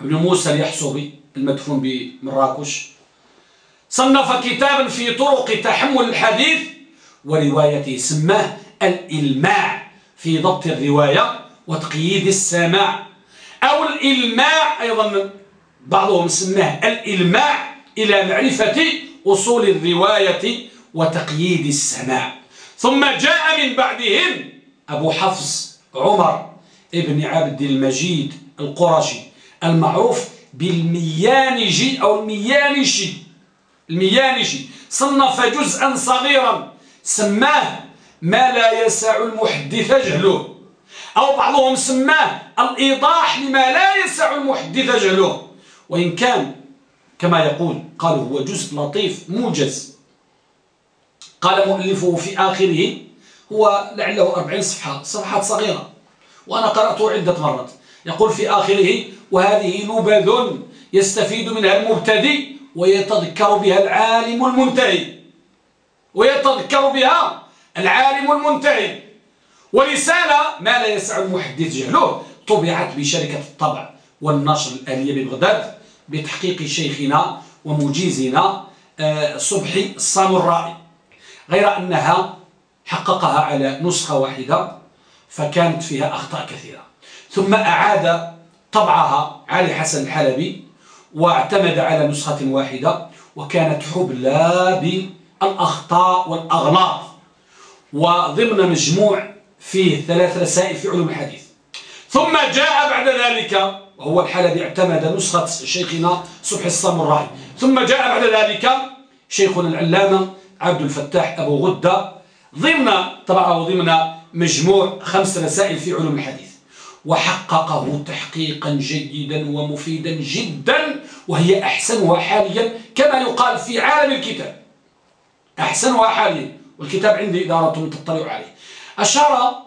ابن موسى اليحصبي المدفون بمراكش صنف كتابا في طرق تحمل الحديث وروايته سماه الإلماع في ضبط الرواية وتقييد السماع. أو الإلماع أيضا بعضهم سماه الإلماع إلى معرفة أصول الرواية وتقييد السماع. ثم جاء من بعدهم أبو حفص عمر ابن عبد المجيد القرشي المعروف بالميانجي أو الميانشي الميانشي صنف جزءا صغيرا سماه ما لا يسع المحدث جهله. أو بعضهم سماه الإيضاح لما لا يسع المحدث جهله. وإن كان كما يقول قال هو جزء لطيف موجز. قال مؤلفه في آخره هو لعله أربعين صفحة صفحات صغيرة. وأنا قرأته عدة مرات يقول في آخره وهذه نبذ يستفيد منها المبتدئ ويتذكر بها العالم المنتهي. ويتذكر بها العالم المنتهي. ورسالة ما لا يسع المحدث جهله طبعت بشركة الطبع والنشر الآلية ببغداد بتحقيق شيخنا ومجيزنا آه، صبحي السامرائي غير أنها حققها على نسخة واحدة فكانت فيها أخطاء كثيرة. ثم أعاد طبعها علي حسن الحلبي واعتمد على نسخة واحدة وكانت حبلى بالأخطاء والأغلاط. وضمن مجموع فيه ثلاث رسائل في علوم الحديث. ثم جاء بعد ذلك وهو الحلبي اعتمد نسخة شيخنا صبح السامراي ثم جاء بعد ذلك شيخنا العلامة عبد الفتاح أبو غدة ضمن طبعا ضمن مجموع خمس رسائل في علوم الحديث. وحققه تحقيقا جيدا ومفيدا جدا وهي أحسنها حاليا كما يقال في عالم الكتاب. أحسنها حاليا والكتاب عندي إدارة تطلع عليه. أشار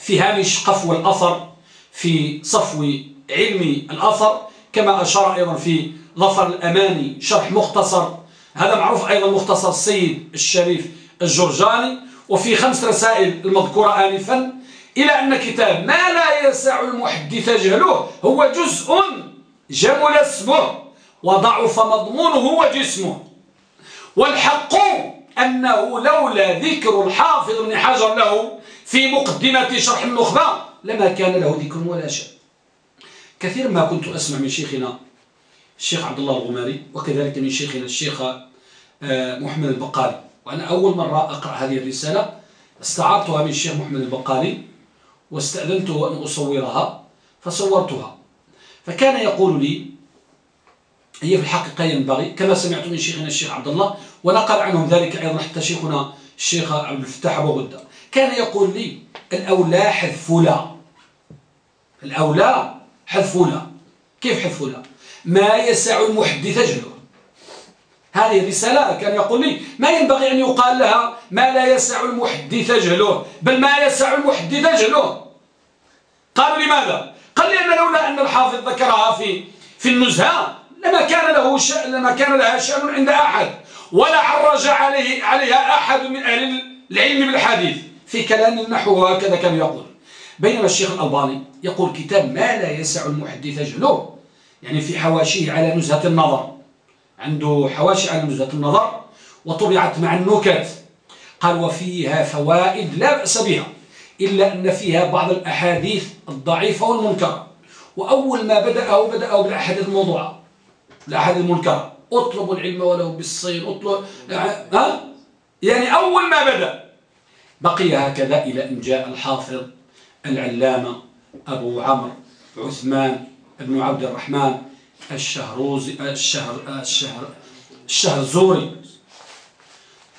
في هامش قفو الأثر في صفو علم الأثر كما أشار أيضا في ظفر الأماني شرح مختصر. هذا معروف أيضا مختصر السيد الشريف الجرجاني. وفي خمس رسائل المذكورة آنفا إلى أن كتاب ما لا يسع المحدث جهله هو جزء جمل اسمه وضعف مضمونه وجسمه والحق أنه لولا ذكر الحافظ بن حجر له في مقدمة شرح النخبة لما كان له ذكر ولا شيء كثير ما كنت أسمع من شيخنا الشيخ عبد الله الغماري وكذلك من شيخنا الشيخ آه، محمد البقالي وأنا أول مرة أقرأ هذه الرسالة. استعرتها من الشيخ محمد البقالي واستأذنته أن أصورها فصورتها. فكان يقول لي هي في الحقيقة ينبغي كما سمعت من شيخنا الشيخ عبد الله ونقل عنهم ذلك أيضا حتى شيخنا الشيخ عبد الفتاح أبو غدة. كان يقول لي الأولى حذف لا. الأولى حذف لا. كيف حذف لا؟ ما يسع المحدث جهله هذه الرسالة كان يقول لي ما ينبغي أن يقال لها ما لا يسع المحدث جهله بل ما يسع المحدث جهله. قالوا لماذا؟ قال لأن لولا أن الحافظ ذكرها في في النزهة لما كان له شأن لما كان لها شأن عند أحد ولا عرج عليه عليها أحد من أهل العلم بالحديث. في كلام النحو هكذا كان يقول. بينما الشيخ الألباني يقول كتاب ما لا يسع المحدث جهله يعني في حواشيه على نزهة النظر. عنده حواشي على نزهة النظر وطبعت مع النكت. قال وفيها فوائد لا بأس بها إلا أن فيها بعض الأحاديث الضعيفة والمنكرة. وأول ما بدأه بدأه بالأحاديث الموضوعة الأحاديث المنكرة. اطلبوا العلم ولو بالصين اطلب ها؟ يعني أول ما بدأ. بقي هكذا إلى أن جاء الحافظ العلامة أبو عمرو عثمان بن عبد الرحمن الشهروزي الشهر الشهر الشهرزوري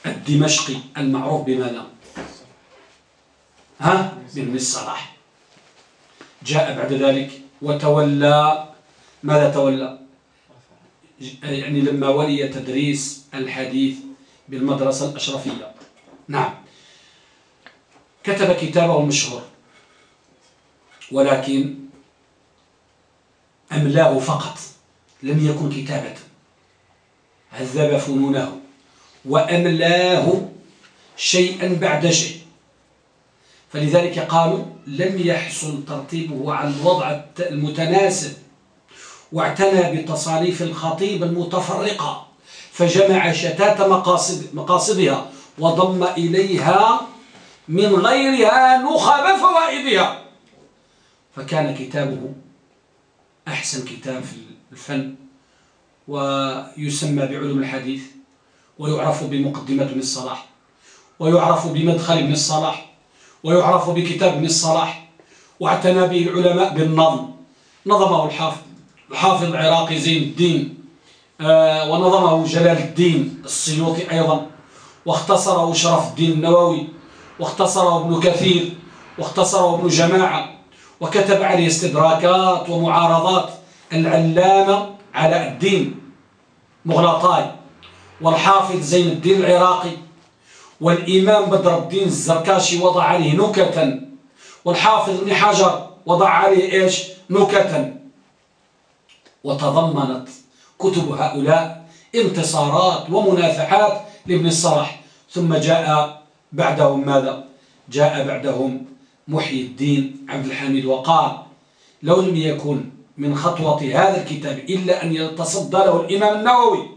الدمشقي المعروف بماذا؟ ها؟ بن الصلاح. جاء بعد ذلك وتولى. ماذا تولى؟ يعني لما ولي تدريس الحديث بالمدرسة الأشرفية. نعم. كتب كتابه المشهور ولكن أملاه فقط. لم يكن كتابة. هذب فنونه. وأملاه شيئا بعد شيء. فلذلك قالوا لم يحصل ترتيبه على الوضع المتناسب. واعتنى بتصانيف الخطيب المتفرقة. فجمع شتات مقاصد مقاصدها وضم إليها من غيرها نخب فوائدها. فكان كتابه أحسن كتاب في الفن ويسمى بعلوم الحديث ويعرف بمقدمة ابن الصلاح ويعرف بمدخل ابن الصلاح ويعرف بكتاب ابن الصلاح واعتنى به العلماء بالنظم. نظمه الحافظ الحافظ العراقي زين الدين آه ونظمه جلال الدين السيوطي أيضا واختصره شرف الدين النووي واختصره ابن كثير واختصره ابن جماعة وكتب عليه استدراكات ومعارضات العلامة علاء الدين مغلطاي والحافظ زين الدين العراقي والإمام بدر الدين الزركاشي وضع عليه نكتا والحافظ ابن حجر وضع عليه إيش؟ نكتا. وتضمنت كتب هؤلاء انتصارات ومنافحات لابن الصلاح ثم جاء بعدهم ماذا؟ جاء بعدهم محي الدين عبد الحميد وقال لو لم يكن من خطوة هذا الكتاب إلا أن يتصدى له الإمام النووي.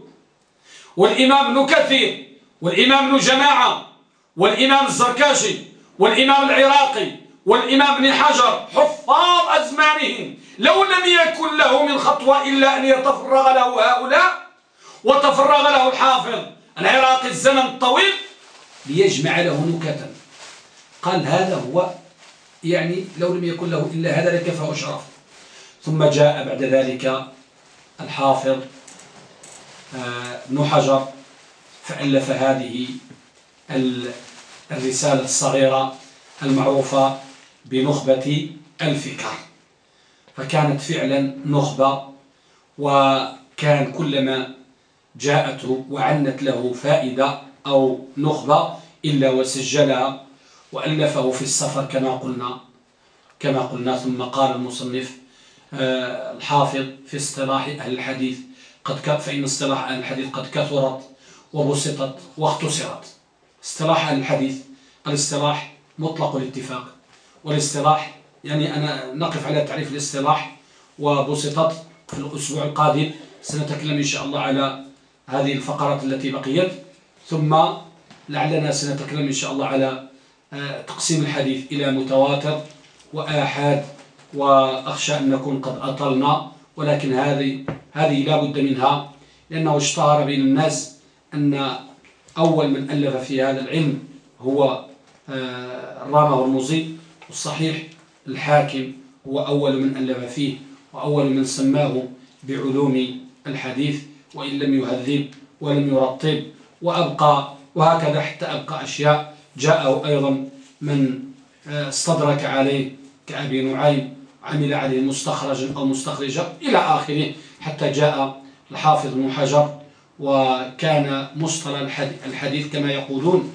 والإمام ابن كثير والإمام ابن جماعة والإمام الزركاشي والإمام العراقي والإمام ابن حجر حفاظ أزمانهم. لو لم يكن له من خطوة إلا أن يتفرغ له هؤلاء وتفرغ له الحافظ العراقي الزمن الطويل ليجمع له نكتا. قال هذا هو يعني لو لم يكن له إلا هذا لكفاه شرف ثم جاء بعد ذلك الحافظ آه، ابن حجر فألف هذه الرسالة الصغيرة المعروفة بنخبة الفكر فكانت فعلا نخبة وكان كلما جاءته وعنت له فائدة أو نخبة إلا وسجلها وألفه في السفر كما قلنا كما قلنا ثم قال المصنف الحافظ في اصطلاح أهل الحديث قد فإن اصطلاح أهل الحديث قد كثرت وبسطت واختصرت. اصطلاح أهل الحديث الاصطلاح مطلق الاتفاق والاصطلاح يعني أنا نقف على تعريف الاصطلاح وبسطت في الأسبوع القادم سنتكلم إن شاء الله على هذه الفقرات التي بقيت. ثم لعلنا سنتكلم إن شاء الله على آه، تقسيم الحديث إلى متواتر وآحاد. وأخشى أن نكون قد أطلنا ولكن هذه هذه لا بد منها لأنه اشتهر بين الناس أن أول من ألف في هذا العلم هو آه، الرامة والمزي والصحيح الحاكم هو أول من ألف فيه وأول من سماه بعلوم الحديث وإن لم يهذب ولم يرطب وأبقى وهكذا حتى أبقى أشياء جاءه أيضا من آه، استدرك عليه كأبي نعيم. عمل عليه مستخرجا أو مستخرجا إلى آخره حتى جاء الحافظ بن حجر وكان مصطلح الحديث كما يقولون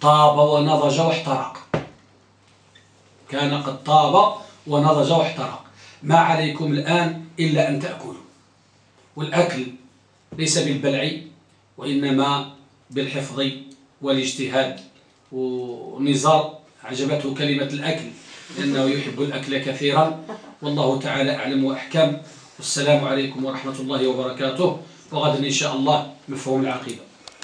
طاب ونضج واحترق. كان قد طاب ونضج واحترق. ما عليكم الآن إلا أن تأكلوا. والأكل ليس بالبلع وإنما بالحفظ والاجتهاد. ونزار عجبته كلمة الأكل. لأنه يحب الأكل كثيرا. والله تعالى أعلم وأحكم. والسلام عليكم ورحمة الله وبركاته. وغدا إن شاء الله مفهوم العقيدة.